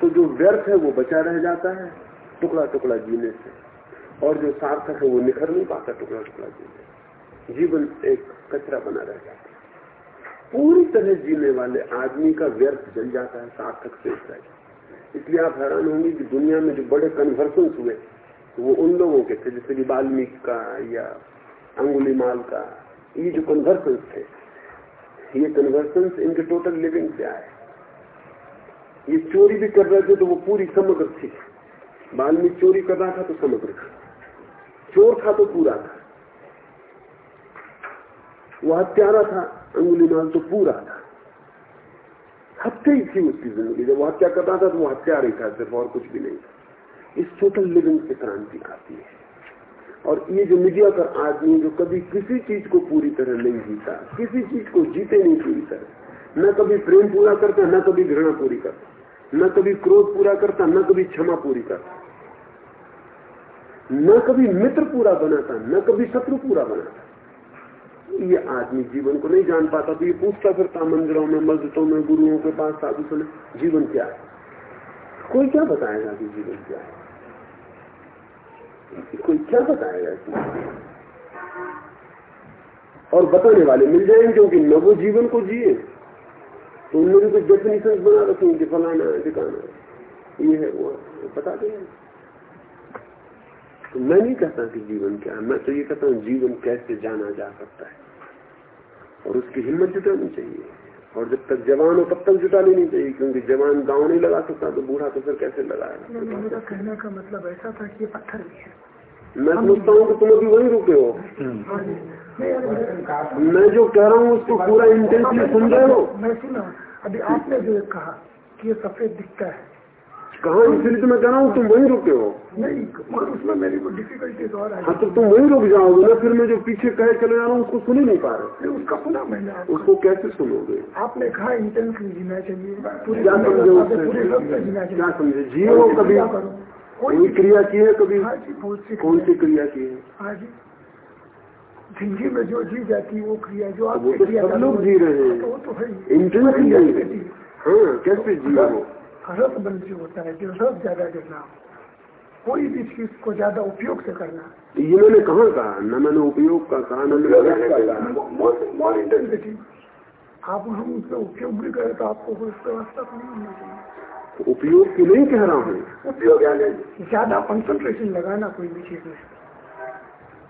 तो जो व्यर्थ है, वो बचा रह जाता है टुकड़ा टुकड़ा जीने से। और जो सार्थक है, वो निखर नहीं पाता टुकड़ा टुकड़ा जीने जीवन एक कचरा बना रह जाता है। पूरी तरह जीने वाले आदमी का व्यर्थ जल जाता है, सार्थक से इसलिए आप हैरान होंगे कि दुनिया में जो बड़े कन्वर्सन हुए वो उन लोगों के थे, जैसे कि वाल्मीकि का या अंगुली माल का, ये जो कन्वर्सन थे ये कन्वर्सन इनके टोटल लिविंग से आए। ये चोरी भी कर रहे थे तो वो पूरी समग्र थी। वाल्मीकि चोरी कर रहा था तो समग्र था। चोर था तो पूरा था। वो हत्यारा था, अंगुली माल तो पूरा था। हत्या ही थी उसकी ज़िंदगी। जब वो हत्या करता था तो वो हत्यार ही था, सिर्फ़ और कुछ भी नहीं था। इस टोटल लिविंग से क्रांति आती है। और ये जो मीडिया का आदमी जो कभी किसी चीज़ को पूरी तरह नहीं जीता, किसी चीज़ को जीते नहीं पूरी तरह। न कभी प्रेम पूरा करता, न कभी घृणा पूरी करता। न कभी क्रोध पूरा करता, न कभी क्षमा पूरी करता। न कभी मित्र पूरा बनाता, न कभी शत्रु पूरा बनाता। ये आदमी जीवन को नहीं जान पाता तो ये पूछता फिरता मंदिरों में, मस्जिदों में, गुरुओं के पास, साधु सुने, जीवन क्या है? कोई क्या बताएगा कि जीवन क्या है? कोई क्या बताएगा कि और बताने वाले, मिल जाएँगे क्योंकि न वो जीवन को जिए। तो उनमें भी कुछ डेफिनेशन बना रखेंगे फलाना है ठिकाना ये है वो, बता देंगे तो मैं नहीं कहता कि जीवन क्या है, मैं तो ये कहता हूँ, जीवन कैसे जाना जा सकता है? और उसकी हिम्मत जुटानी चाहिए। और जब तक जवान हो तब तक जुटा लेनी चाहिए क्योंकि जवान गाँव नहीं लगा सकता तो बूढ़ा तो फिर कैसे लगाएगा? मेरा कहने का मतलब ऐसा था कि पत्थर भी है। मैं समझता हूँ कि तुम अभी वही रुके हो। मैं जो कह रहा हूँ उसको पूरा इंटेंसली सुन रहे हो मैं सुना अभी आपने जो कहा कि ये सफ़ेद दिखता है। कहा इसलिए तो मैं कह रहा हूँ तुम वहीं रुके हो। नहीं और उसमें मेरी को डिफिकल्टीज और हाँ। तो तुम वहीं रुक जाओगे ना फिर मैं जो पीछे कहे चले जा रहा हूँ उसको सुन ही नहीं पा रहे। उसका सुना मैंने उसको कैसे सुनोगे? आपने कहा इंटेंसली जीना चाहिए। क्या समझे क्या समझे? जियो कभी? कोई क्रिया की है कभी? हाँ जी कौन सी क्रिया? की है हाँ जी। ज़िंदगी में जो जी जाती है वो क्रिया जो आप तो सब लोग जी रहे हैं। वो तो है इंटेंसली हाँ। कैसे जियो वो रस बन से होता है जो रस ज़्यादा गिरना कोई भी चीज़ को ज़्यादा उपयोग से करना। ये मैंने कहा कहा? न मैंने उपयोग का कहा न मोर इंटेंसिटी आप हम उसका उपयोग भी करें तो आपको कोई उसका वास्तव नहीं होना चाहिए। उपयोग की नहीं कह रहा हूँ? उपयोग यानी ज़्यादा कंसंट्रेशन लगाना कोई भी चीज़ में।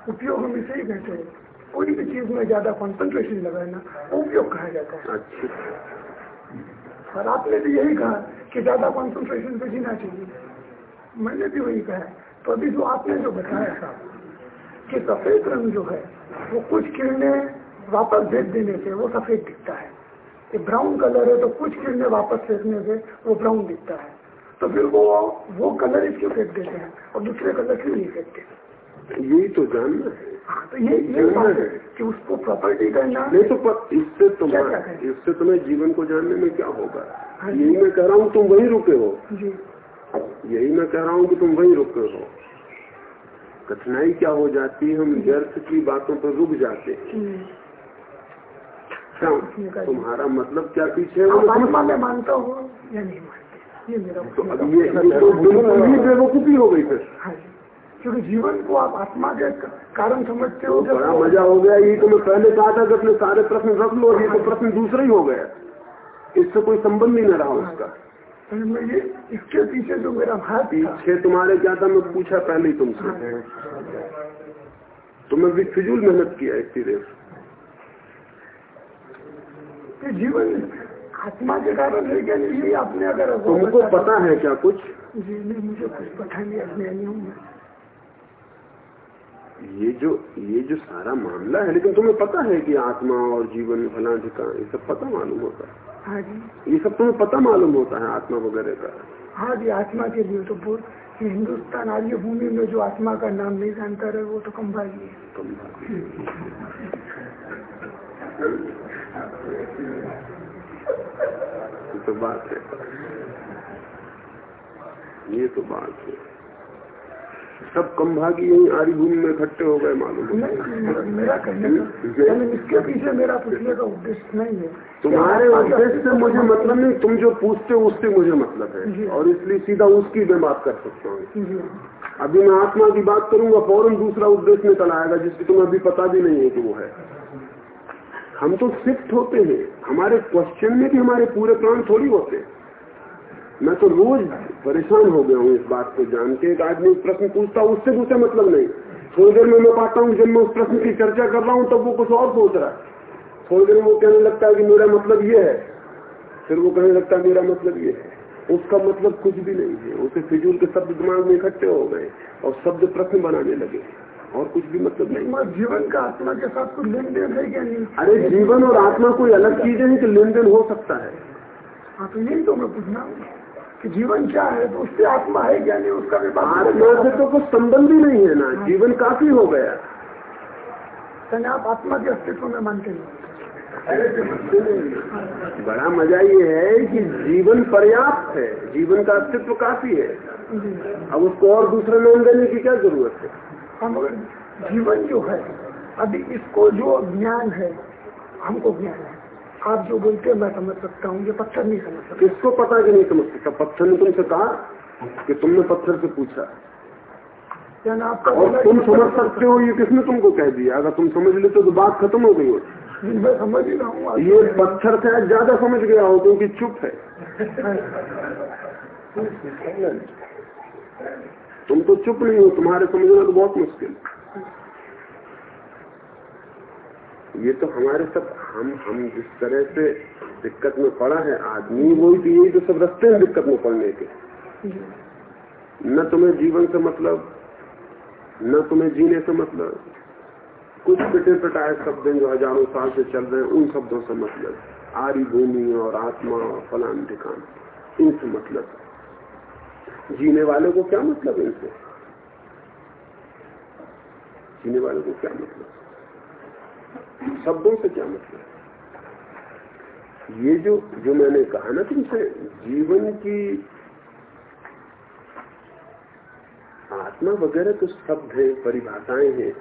उपयोग हम इसे ही कहते हैं। कोई भी चीज़ में ज़्यादा कंसंट्रेशन लगाना उपयोग कहा जाता है। अच्छा। और आपने भी यही कहा कि ज़्यादा कॉन्सेंट्रेशन पे जीना चाहिए। मैंने भी वही कहा। तो अभी जो आपने जो बताया था कि सफ़ेद रंग जो है, वो कुछ किरणें वापस भेज देने से वो सफ़ेद दिखता है। ये ब्राउन कलर है तो कुछ किरणें वापस फेंकने से वो ब्राउन दिखता है। तो फिर वो वो कलर इसके फेंक देते हैं और दूसरे कलर क्यों नहीं फेंकते? यही तो जानना है। हाँ तो ये ये है। कि उसको प्रॉपर्टी करना नहीं तो इससे तुम्हारा इससे तुम्हें जीवन को जानने में क्या होगा? यही मैं कह रहा हूँ तुम वही रुके हो। यही मैं कह रहा हूँ कि तुम वही रुके हो। कठिनाई क्या हो जाती है? हम व्यर्थ की बातों पर रुक जाते हैं। तुम्हारा मतलब क्या पीछे है? मैं मानता हूँ या नहीं मानते? ये मेरा तो अब ये तो बिल्कुल ही बेवकूफ़ी हो गई फिर। हाँ क्योंकि जीवन को आप आत्मा के कारण समझते हो तो बड़ा मज़ा हो गया ये तो मैं पहले कहा था कि अपने सारे प्रश्न रख लो ये तो प्रश्न दूसरा ही हो गया इससे कोई संबंध ही न रहा उसका। मैं ये इसके पीछे जो मेरा भाई पीछे तुम्हारे क्या था मैं पूछा पहले ही तुमसे। तो मैं भी फिजूल मेहनत किया इतनी देर जीवन आत्मा के कारण है क्या नहीं आपने अगर तुमको पता है क्या कुछ? जी नहीं मुझे कुछ पता नहीं अज्ञानी हूँ मैं। ये जो ये जो सारा मामला है लेकिन तुम्हें पता है कि आत्मा और जीवन फला ठिकाना ये सब पता मालूम होता है। हाँ जी। ये सब तुम्हें पता मालूम होता है आत्मा वगैरह का। हाँ जी आत्मा के लिए तो बहुत हिंदुस्तान आर्य भूमि में जो आत्मा का नाम नहीं जानता रहे वो तो कम भागी है। कम भागी तो बात है। ये तो बात है। सब कम भागी यही आरी भूमि में इकट्ठे हो गए मालूम मेरा कहने इसके पीछे मेरा पूछने का उद्देश्य नहीं है। तुम्हारे उद्देश्य से मुझे मतलब नहीं तुम जो पूछते हो उससे मुझे मतलब है। और इसलिए सीधा उसकी मैं बात कर सकता हूँ। अभी मैं आत्मा की बात करूँगा फ़ौरन दूसरा उद्देश्य निकल आएगा जिसकी तुम्हें अभी पता भी नहीं है कि वो है। हम तो शिफ्ट होते हैं। हमारे क्वेश्चन में भी हमारे पूरे प्राण थोड़ी होते हैं। मैं तो रोज परेशान हो गया हूँ इस बात को जान के। एक आदमी प्रश्न पूछता हूँ उससे दूसरा मतलब नहीं। थोड़ी देर में मैं पाता हूँ जब मैं उस प्रश्न की चर्चा कर रहा हूँ तब वो कुछ और सोच रहा है। थोड़ी देर में वो कहने लगता है कि मेरा मतलब ये है। फिर वो कहने लगता है मेरा मतलब ये है। उसका मतलब कुछ भी नहीं है। उसे फिजूल के शब्द दिमाग में इकट्ठे हो गए और शब्द प्रश्न बनाने लगे। और कुछ भी मतलब नहीं। जीवन का आत्मा के साथ कुछ लेन देन है क्या नहीं? अरे जीवन और आत्मा कोई अलग चीज़ें हैं कि लेन देन हो सकता है। हाँ तो यही तो मैं पूछना कि जीवन क्या है तो उससे आत्मा है क्या नहीं उसका भी आत्मा से तो कुछ संबंध ही नहीं है ना हाँ। जीवन काफ़ी हो गया। आप आत्मा के अस्तित्व में मानते नहीं। बड़ा मज़ा ये है कि जीवन पर्याप्त है जीवन का अस्तित्व काफ़ी है। अब उसको और दूसरे नाम देने की क्या ज़रूरत है? हम हाँ, जीवन जो है अभी इसको जो ज्ञान है हमको ज्ञान है। आप जो बोलते हैं मैं समझ सकता हूँ ये पत्थर नहीं समझ सकता। किसको पता कि नहीं समझ सकता? पत्थर ने तुमसे कहा कि तुमने पत्थर से पूछा। और तुम समझ सकते हो ये किसने तुमको कह दिया? अगर तुम समझ लेते तो बात खत्म हो गई होती मैं समझ ही रहा हूँ ये पत्थर से ज़्यादा समझ गया हो क्योंकि चुप है। तुम तो चुप नहीं हो तुम्हारे समझना तो बहुत मुश्किल। ये तो हमारे सब हम हम जिस तरह से दिक्कत में पड़ा है आदमी वही तो यही तो सब रस्ते हैं दिक्कत में पड़ने के। न तुम्हें जीवन से मतलब न तुम्हें जीने से मतलब कुछ पिटे पिटाए शब्द जो हज़ारों साल से चल रहे हैं उन शब्दों से मतलब आरी भूमि और आत्मा और फलान ठिकान इनसे मतलब। जीने वाले को क्या मतलब इनसे? जीने वाले को क्या मतलब? शब्दों से क्या मतलब ये जो जो मैंने कहा ना तुमसे जीवन की आत्मा वगैरह तो शब्द है परिभाषाएँ हैं।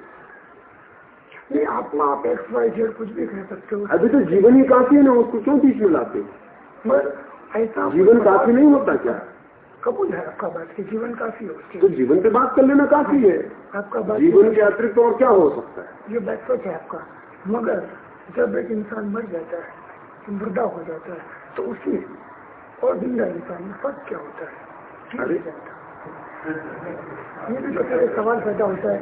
नहीं आत्मा आप एक्स वाई जेड कुछ भी कह सकते हो। अभी तो जीवन ही काफ़ी है ना उसको क्यों बीच में लाते हो? ऐसा जीवन काफ़ी नहीं होता क्या? कबूल है आपका बात की जीवन काफ़ी हो तो जीवन पे बात कर लेना काफ़ी है। आपका बात जीवन के अतिरिक्त और क्या हो सकता है? ये बैक है आपका। मगर जब एक इंसान मर जाता है मृदा हो जाता है तो उसमें और ज़िंदा इंसान में फ़र्क क्या होता है? ये भी तो सवाल पैदा होता है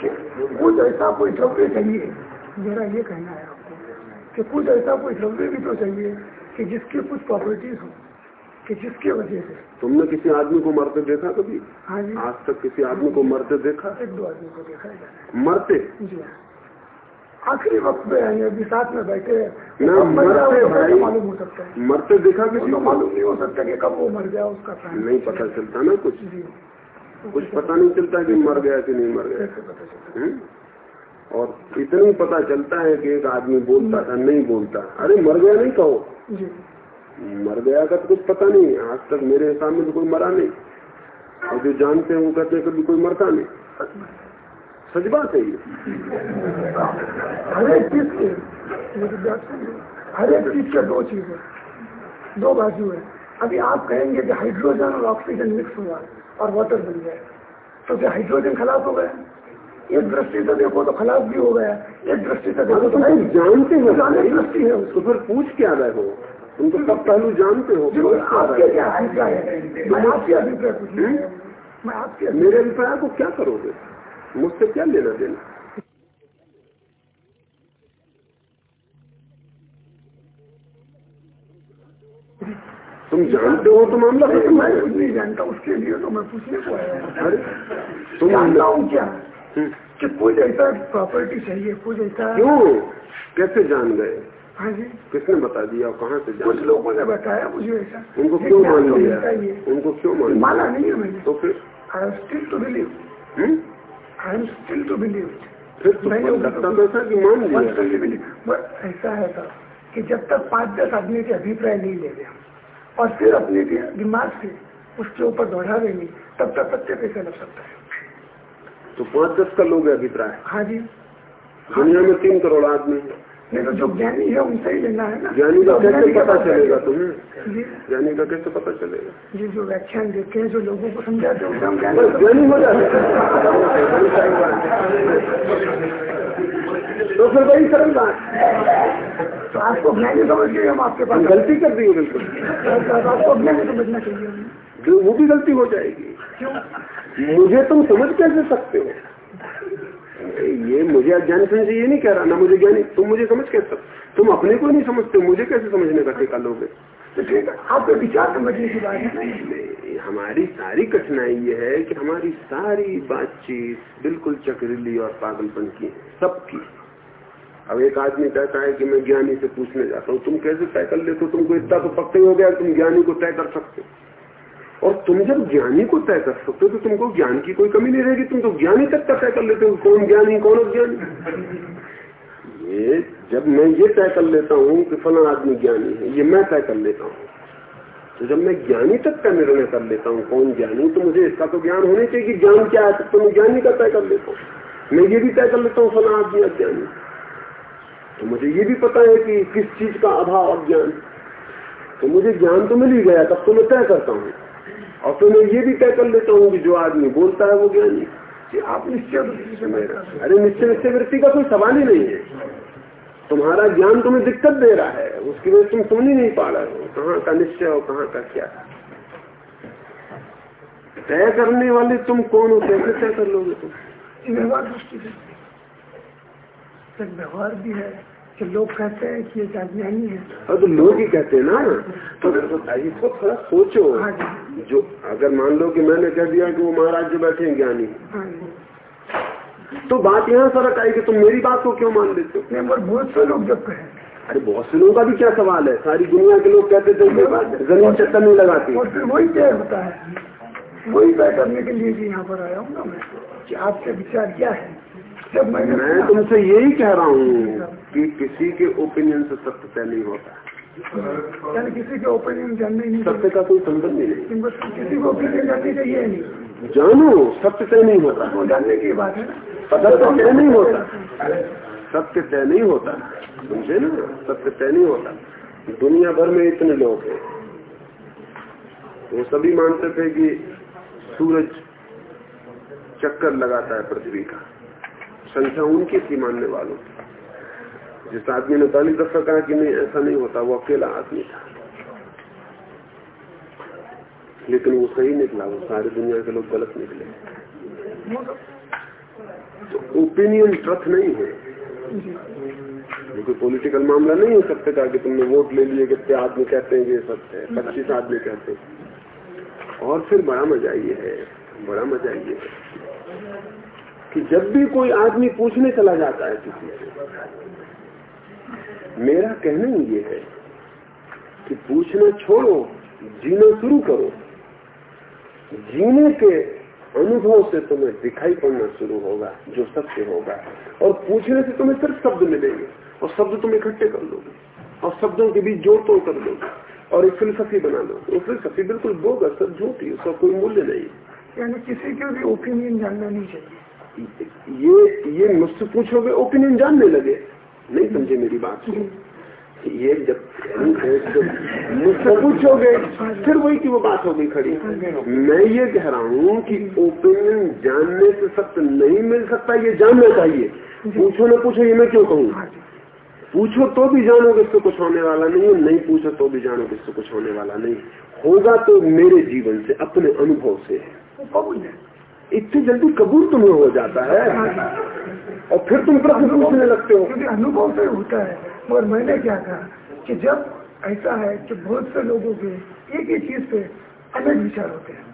कि कुछ ऐसा कोई द्रव्य चाहिए मेरा ये कहना है आपको कि कुछ ऐसा कोई द्रव्य भी तो चाहिए कि जिसकी कुछ प्रॉपर्टीज़ हो कि जिसकी वजह से। तुमने किसी आदमी को मरते देखा कभी? हाँ जी। आज तक किसी आदमी को मरते देखा? एक दो आदमी को देखा है। मरते? जी हाँ। आखिरी वक्त में आए अभी साथ में बैठे मरते भाई मालूम हो सकता है? मरते देखा किसी तो मालूम नहीं हो सकता कि कब वो मर गया उसका नहीं पता चलता ना कुछ। कुछ पता नहीं चलता कि मर गया कि नहीं मर गया। हम्म? और इतना ही पता चलता है कि एक आदमी बोलता था नहीं बोलता। अरे मर गया नहीं कहो। मर गया का तो कुछ पता नहीं। आज तक मेरे हिसाब में तो कोई मरा नहीं। और जो जानते हैं वो कहते हैं कभी कोई मरता नहीं। सच बात है ये हर एक चीज़ के हर एक चीज़ के दो चीज़ है। दो बाजू है। अभी आप कहेंगे कि हाइड्रोजन और ऑक्सीजन मिक्स हुआ और वाटर बन गया तो क्या हाइड्रोजन खलास हो गया एक दृष्टि से देखो तो खलास भी हो गया। एक दृष्टि से देखो तो नहीं। जानते हो। जाने दृष्टि है उसको। फिर पूछ क्या रहे हो? तुम तो सब पहलू जानते हो। आपके क्या अभिप्राय है? मैं आपके अभिप्राय? मैं आपके मेरे अभिप्राय को क्या करोगे? मुझसे क्या लेना देना? तुम जानते हो तो मामला मैं नहीं जानता उसके लिए तो मैं पूछने को आया अरे तुम जानता हूँ क्या? हम्म। कि कुछ ऐसा प्रॉपर्टी चाहिए कुछ ऐसा क्यों? कैसे जान गए? हाँ जी। किसने बता दिया कहाँ से कुछ लोगों ने बताया मुझे ऐसा। उनको क्यों मान लिया? उनको क्यों मान माना नहीं है मैंने। तो फिर I still to believe I am still to believe ऐसा है सर कि जब तक पाँच दस आदमी के अभिप्राय नहीं ले गया और फिर अपने दिमाग से उसके ऊपर दोहरा नहीं तब तक सत्य कैसे लग सकता है। तो पाँच दस का लोग अभिप्राय। हाँ जी। दुनिया में तीन करोड़ आदमी है। नहीं तो जो ज्ञानी है उनसे ही लेना है ना। ज्ञानी का तो कैसे पता चलेगा तुम्हें? ज्ञानी का कैसे पता चलेगा? जी जो व्याख्यान देते हैं जो लोगों को समझाते हैं हम ज्ञानी हो जाते हैं। तो फिर वही सरल बात। तो आपको ज्ञानी समझ गए हम आपके पास गलती कर दी बिल्कुल। तो आपको ज्ञानी समझना चाहिए। वो भी गलती हो जाएगी। क्यों? मुझे तुम समझ कैसे सकते हो? ये मुझे अज्ञानी समझ ये नहीं कह रहा ना मुझे ज्ञानी तुम मुझे समझ कैसे? तुम अपने को नहीं समझते मुझे कैसे समझने का टीका लोगे? तो ठीक है आपके विचार समझने की बात है नहीं, हमारी सारी कठिनाई ये है कि हमारी सारी बातचीत बिल्कुल चकरीली और पागलपन की है सबकी। अब एक आदमी कहता है कि मैं ज्ञानी से पूछने जाता हूँ तुम कैसे तय कर लेते हो? तुमको इतना तो पक्का ही हो गया तुम ज्ञानी को तय कर सकते हो। और तुम जब ज्ञानी को तय कर सकते हो तो तुमको ज्ञान की कोई कमी नहीं रहेगी। तुम तो ज्ञानी तक का तय कर लेते हो कौन ज्ञानी, कौन अज्ञानी। ये जब मैं ये तय कर लेता हूँ कि फला आदमी ज्ञानी है, ये मैं तय कर लेता हूँ। तो जब मैं ज्ञानी तक का निर्णय कर लेता हूँ, कौन ज्ञानी तो मुझे इसका तो ज्ञान होना चाहिए कि ज्ञान क्या है तो मैं ज्ञानी का तय कर लेता हूँ। मैं ये भी तय कर लेता हूँ, फला आदमी अज्ञानी। तो मुझे ये भी पता है कि किस चीज़ का अभाव अज्ञान। तो मुझे ज्ञान तो मिल ही गया, तब तो मैं तय करता हूँ। और फिर मैं ये भी तय कर लेता हूँ कि जो आदमी बोलता है वो ज्ञानी। कि आप निश्चय अरे निश्चय निश्चय वृत्ति का कोई सवाल ही नहीं है। तुम्हारा ज्ञान तुम्हें दिक्कत दे रहा है। उसकी वजह तुम सुन ही नहीं पा रहे हो। कहाँ का निश्चय और कहाँ का क्या? तय करने वाले तुम कौन हो? कैसे तय कर लोगे तुम? व्यवहार भी है। कि लोग कहते हैं कि ये अज्ञानी है। अब तो लोग ही कहते हैं ना। तो इसको थोड़ा सोचो। हाँ जो। अगर मान लो कि मैंने कह दिया कि वो महाराज जो बैठे हैं ज्ञानी। हाँ तो बात यहाँ फ़र्क आई कि तुम मेरी बात को क्यों मान लेते हो? बहुत से लोग जब कहें। अरे बहुत से लोगों का भी क्या सवाल है? सारी दुनिया के लोग कहते थे ज़मीन चक्कर नहीं लगाती। वही तय होता है। वही तय करने के लिए भी यहाँ पर आया हूँ ना मैं कि आपके विचार क्या है? जब मैं तुमसे यही कह रहा हूँ कि किसी के ओपिनियन से सत्य तय नहीं होता। यानी किसी के ओपिनियन जानने नहीं सत्य का कोई संबंध ही। नहीं। किसी को ओपिनियन जाननी चाहिए नहीं। जानो सत्य तय नहीं होता। वो जानने की बात है सत्य तय नहीं होता। सत्य तय नहीं होता। समझे ना? सत्य तय नहीं होता। दुनिया भर में इतने लोग हैं। वो सभी मानते थे कि सूरज चक्कर लगाता है पृथ्वी का। संख्या उनकी थी मानने वालों की। जिस आदमी ने पहली दफ़ा कहा कि नहीं, ऐसा नहीं होता, वो अकेला आदमी था। लेकिन वो सही निकला, वो सारी दुनिया के लोग गलत निकले। तो ओपिनियन ट्रथ नहीं है। कोई पॉलिटिकल मामला नहीं हो सकता का कि तुमने वोट ले लिए कितने आदमी कहते हैं ये सत्य है, पच्चीस आदमी कहते हैं। और फिर बड़ा मज़ा ये है, बड़ा मज़ा ये है। कि जब भी कोई आदमी पूछने चला जाता है किसी से, मेरा कहना ये है कि पूछना छोड़ो, जीना शुरू करो। जीने के अनुभव से तुम्हें दिखाई पड़ना शुरू होगा, जो सत्य होगा। और पूछने से तुम्हें सिर्फ़ शब्द मिलेंगे, और शब्द तुम इकट्ठे कर लोगे, और शब्दों के बीच जोड़ तोड़ कर लोगे, और एक फिलसफी बना लो वो फिलोसफी बिल्कुल बोगस सब झूठी, उसका कोई मूल्य नहीं। यानी किसी के भी ओपिनियन जानना नहीं चाहिए। ये ये मुझसे पूछोगे ओपिनियन जानने लगे। नहीं समझे मेरी बात। ये जब मुझसे पूछोगे, फिर वही की वो बात हो गई खड़ी। मैं ये कह रहा हूँ कि ओपिनियन जानने से सत्य नहीं मिल सकता, ये जानना चाहिए। पूछो न पूछो, ये मैं क्यों कहूँ? पूछो तो भी जानोगे, इससे कुछ होने वाला नहीं है। नहीं पूछो तो भी जानोगे, इससे कुछ होने वाला नहीं। होगा तो मेरे जीवन से, अपने अनुभव से। है? इतनी जल्दी कबूल तुम्हें हो जाता है। और फिर तुम प्रश्न पूछने लगते हो। क्योंकि अनुभव से होता है। मगर मैंने क्या कहा कि जब ऐसा है कि बहुत से लोगों के एक ही चीज़ पे अलग विचार होते हैं।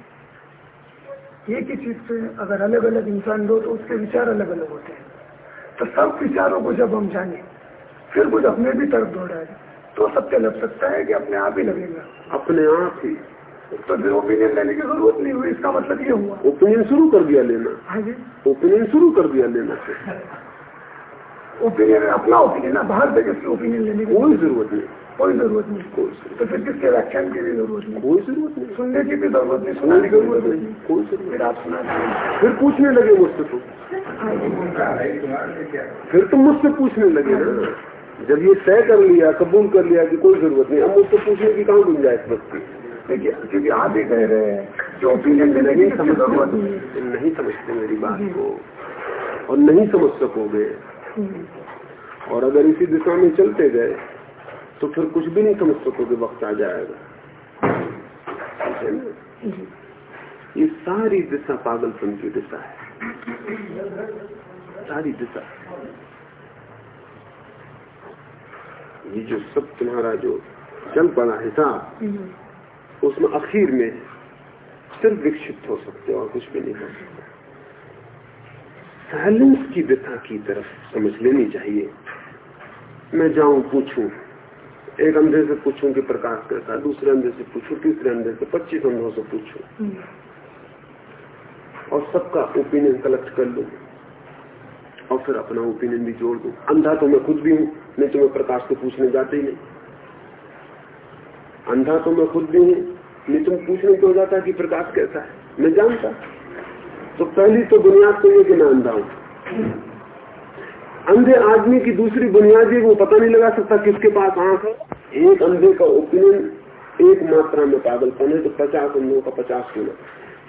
एक ही चीज़ पे अगर अलग अलग इंसान दो तो उसके विचार अलग अलग होते हैं। तो सब विचारों को जब हम जाने फिर कुछ अपने भी तरफ़ दौड़ाए तो सत्य लग सकता है कि अपने आप ही लगेगा। अपने आप ही। तो फिर ओपिनियन लेने की ज़रूरत नहीं हुई इसका मतलब ये हुआ। ओपिनियन शुरू कर दिया लेना। हाँ ओपिनियन शुरू कर दिया लेना से। ओपिनियन अपना ओपिनियन बाहर से किसी ओपिनियन लेने की कोई ज़रूरत नहीं। कोई ज़रूरत नहीं। कोई तो फिर किसके व्याख्यान की भी ज़रूरत नहीं। कोई ज़रूरत नहीं। सुनने की भी ज़रूरत नहीं सुनने की ज़रूरत नहीं। कोई ज़रूरत फिर आप सुना फिर पूछने लगे मुझसे तुम फिर तुम मुझसे पूछने लगे ना। जब ये तय कर लिया कबूल कर लिया कि कोई ज़रूरत नहीं अब मुझसे पूछने की कहाँ गुंजाइश बचती? देखिए क्योंकि आप ही कह रहे हैं जो ओपिनियन नहीं ज़रूरत नहीं। समझते मेरी बात को। और नहीं समझ सकोगे। और अगर इसी दिशा में चलते गए तो फिर कुछ भी नहीं समझ सकोगे वक्त आ जाएगा। ये सारी दिशा पागलपन की दिशा है। सारी दिशा। ये जो सब तुम्हारा जो चल पड़ा हिसाब उसमें आखिर में सिर्फ़ विक्षिप्त हो सकते और कुछ भी नहीं हो सकता। साइलेंस की दिशा की तरफ़ समझ लेनी चाहिए। मैं जाऊँ पूछूँ एक अंधे से पूछूँ कि प्रकाश कैसा दूसरे अंधे से पूछूँ तीसरे अंधे से पच्चीस अंधों से पूछूँ। और सबका ओपिनियन कलेक्ट कर लूँ। और फिर अपना ओपिनियन भी जोड़ दूँ। अंधा तो मैं खुद भी हूँ नहीं तो मैं प्रकाश को पूछने जाते ही नहीं। अंधा तो मैं खुद भी हूँ नहीं तुम पूछने क्यों जाता कि प्रकाश कैसा है? मैं जानता। तो पहली तो बुनियाद तो ये कि मैं अंधा हूँ। अंधे आदमी की दूसरी बुनियादी वो पता नहीं लगा सकता किसके पास आँख है। एक अंधे का ओपिनियन एक मात्रा में पागलपन है तो पचास अंधों का पचास गुना।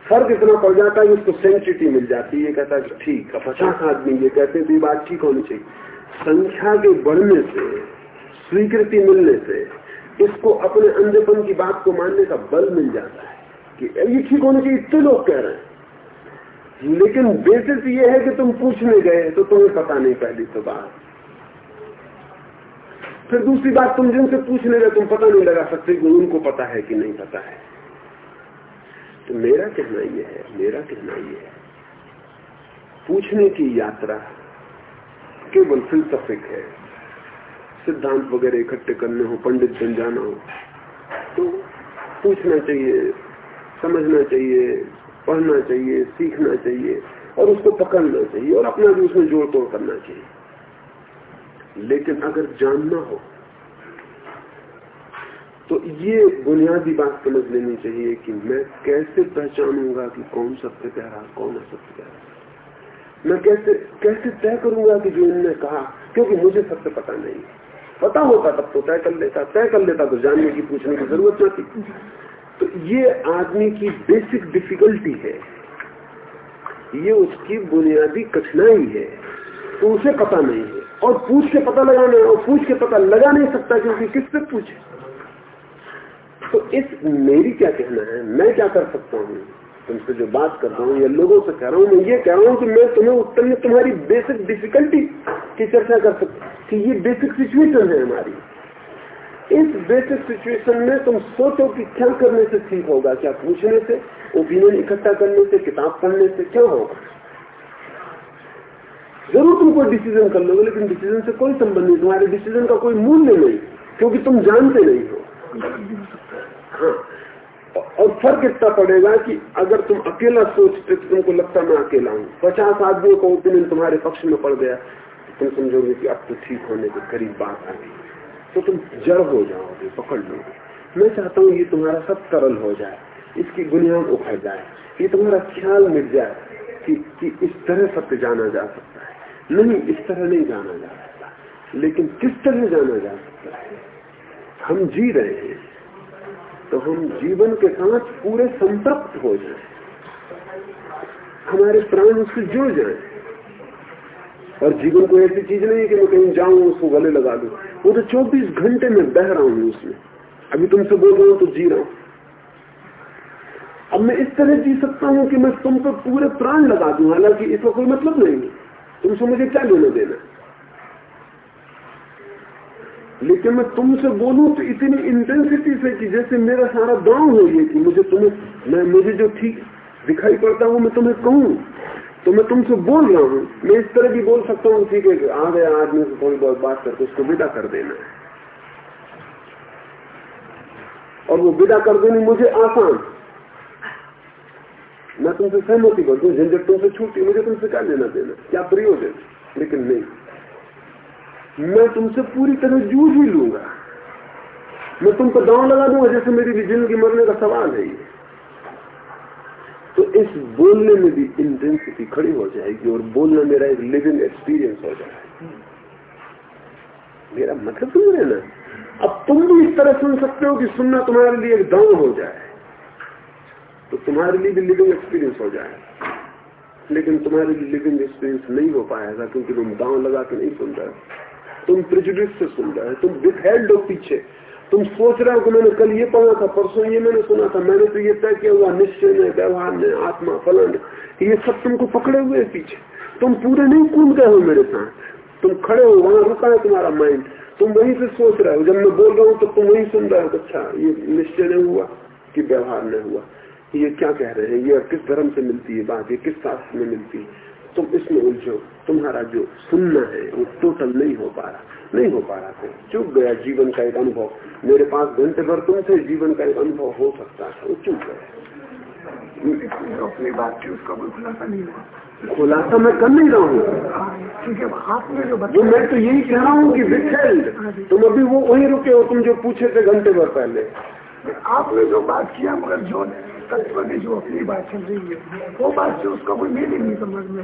फ़र्क इतना पड़ जाता है उसको सेंसिटी मिल जाती है। कहता है ठीक है, पचास आदमी ये कहते हैं तो ये बात ठीक होनी चाहिए। संख्या के बढ़ने से, स्वीकृति मिलने से इसको अपने अंधेपन की बात को मानने का बल मिल जाता है कि ये ठीक होनी चाहिए, इतने लोग कह रहे हैं। लेकिन बेसिस ये है कि तुम पूछने गए तो तुम्हें पता नहीं पहली तो बात। फिर दूसरी बात, तुम जिनसे पूछने गए, तुम पता नहीं लगा सकते कि उनको पता है कि नहीं पता है। तो मेरा कहना यह है, मेरा कहना यह है, पूछने की यात्रा केवल फिलसफिक है। सिद्धांत वगैरह इकट्ठे करने हो, पंडित बन जाना हो तो पूछना चाहिए, समझना चाहिए, पढ़ना चाहिए, सीखना चाहिए और उसको पकड़ना चाहिए और अपना भी उसमें जोड़ तोड़ करना चाहिए। लेकिन अगर जानना हो तो ये बुनियादी बात समझ लेनी चाहिए कि मैं कैसे पहचानूँगा कि कौन सबसे रहा, कौन असत्य रहा। मैं कैसे कैसे तय करूँगा कि जो इनने कहा, क्योंकि मुझे सबसे पता नहीं। पता होता तब तो तय कर लेता, तय कर लेता तो जानने की, पूछने की ज़रूरत नहीं तो ये आदमी की बेसिक डिफिकल्टी है। ये उसकी बुनियादी कठिनाई है। तो उसे पता नहीं है। और पूछ के पता लगाना, और पूछ के पता लगा नहीं सकता क्योंकि किस किससे पूछे? तो इस मेरी क्या कहना है? मैं क्या कर सकता हूँ? तुमसे जो बात कर रहा हूँ, या लोगों से कह रहा हूँ, मैं ये कह रहा हूँ कि मैं तुम्हें उत्तर में तुम्हारी बेसिक डिफिकल्टी की चर्चा कर सकता कि ये बेसिक सिचुएशन है हमारी। इस बेसिक सिचुएशन में तुम सोचो कि क्या करने से ठीक होगा, क्या पूछने से ओपिनियन इकट्ठा करने से, किताब पढ़ने से क्या होगा? ज़रूर तुम कोई डिसीज़न कर लोगे, लेकिन डिसीज़न से कोई संबंध नहीं, तुम्हारे डिसीज़न का कोई मूल्य नहीं, क्योंकि तुम जानते नहीं हो। हाँ। और फ़र्क इतना पड़ेगा कि अगर तुम अकेला सोचते तो तुमको लगता मैं अकेला हूँ। पचास आदमियों का ओपिनियन तुम्हारे पक्ष में पड़ गया। तो तुम समझोगे कि अब तो ठीक होने के करीब बात आ गई। तो तुम जड़ हो जाओगे पकड़ लोगे। मैं चाहता हूँ ये तुम्हारा सब तरल हो जाए इसकी बुनियाद उखड़ जाए। ये तुम्हारा ख्याल मिट जाए कि, कि इस तरह सत्य जाना जा सकता है। नहीं इस तरह नहीं जाना जा सकता। लेकिन किस तरह जाना जा सकता है? हम जी रहे हैं। तो हम जीवन के साथ पूरे संतृप्त हो जाए। हमारे प्राण उससे जुड़ जाए। और जीवन को ऐसी चीज़ नहीं है कि मैं कहीं जाऊँ, उसको गले लगा दू। वो तो 24 घंटे में बह रहा हूँ उसमें। अभी तुमसे बोल रहा हूँ तो जी रहा हूँ। अब मैं इस तरह जी सकता हूँ कि मैं तुम पर पूरे प्राण लगा दू, हालाँकि इसका कोई मतलब नहीं है। तुमसे मुझे क्या लेना देना लेकिन मैं तुमसे बोलूँ तो इतनी इंटेंसिटी से कि जैसे मेरा सारा गाँव हो ये कि मुझे तुम्हें, मैं, मुझे जो ठीक दिखाई पड़ता हूँ मैं तुम्हें कहूँ। तो मैं तुमसे बोल रहा हूँ। मैं इस तरह भी बोल सकता हूँ, ठीक है आ गया आदमी से थोड़ी बहुत बात करके उसको विदा कर देना है। और वो विदा कर देनी मुझे आसान। मैं तुमसे सहमति कर दू झंझट तुमसे छूटी मुझे तुमसे क्या लेना देना। क्या प्रयोजन? लेकिन नहीं। मैं तुमसे पूरी तरह जूझ ही लूँगा। मैं तुम पर दांव लगा दूँगा, जैसे मेरी भी ज़िंदगी मरने का सवाल है तो इस बोलने में भी इंटेंसिटी खड़ी हो जाएगी और बोलना मेरा एक लिविंग एक्सपीरियंस हो जाएगा। मेरा मतलब सुन रहे ना? अब तुम भी इस तरह सुन सकते हो कि सुनना तुम्हारे लिए एक दांव हो जाए। तो तुम्हारे लिए भी लिविंग एक्सपीरियंस हो जाए। लेकिन तुम्हारे लिए लिविंग एक्सपीरियंस नहीं हो पाएगा क्योंकि तुम दांव लगा के नहीं सुन रहे तुम प्रिजुडिस से सुन रहे हो, तुम विथहेल्ड हो पीछे। तुम सोच रहे हो कि मैंने कल ये पढ़ा था, परसों ये मैंने सुना था, मैंने तो ये तय किया हुआ, निश्चय ने व्यवहार ने आत्मा, फलन ये सब तुमको पकड़े हुए पीछे। तुम पूरे नहीं कूद गए हो मेरे साथ। तुम खड़े हो, वहाँ रुका है तुम्हारा माइंड तुम वहीं से सोच रहे हो, जब मैं बोल रहा हूँ तो तुम वहीं सुन रहे हो अच्छा ये निश्चय ने हुआ कि व्यवहार ने हुआ। ये क्या कह रहे हैं? ये किस धर्म से मिलती है बात? ये किस शास्त्र में मिलती है? तुम इसमें उलझो। तुम्हारा जो सुनना है वो टोटल नहीं हो पा रहा। नहीं हो पा रहा था चुप गया जीवन का एक अनुभव। मेरे पास घंटे भर तुमसे जीवन का एक अनुभव हो सकता था। वो चुप गया। अपनी बात की उसका कोई खुलासा नहीं हुआ। खुलासा मैं कर नहीं रहा हूँ। क्योंकि आपने जो मैं तो यही कह रहा हूँ कि विथेल्ड तुम अभी वो वहीं रुके हो तुम जो पूछे थे घंटे भर पहले। आपने जो बात किया मगर जो तत्व की जो अपनी बात चल रही है, वो बात से उसका कोई मीनिंग नहीं समझ में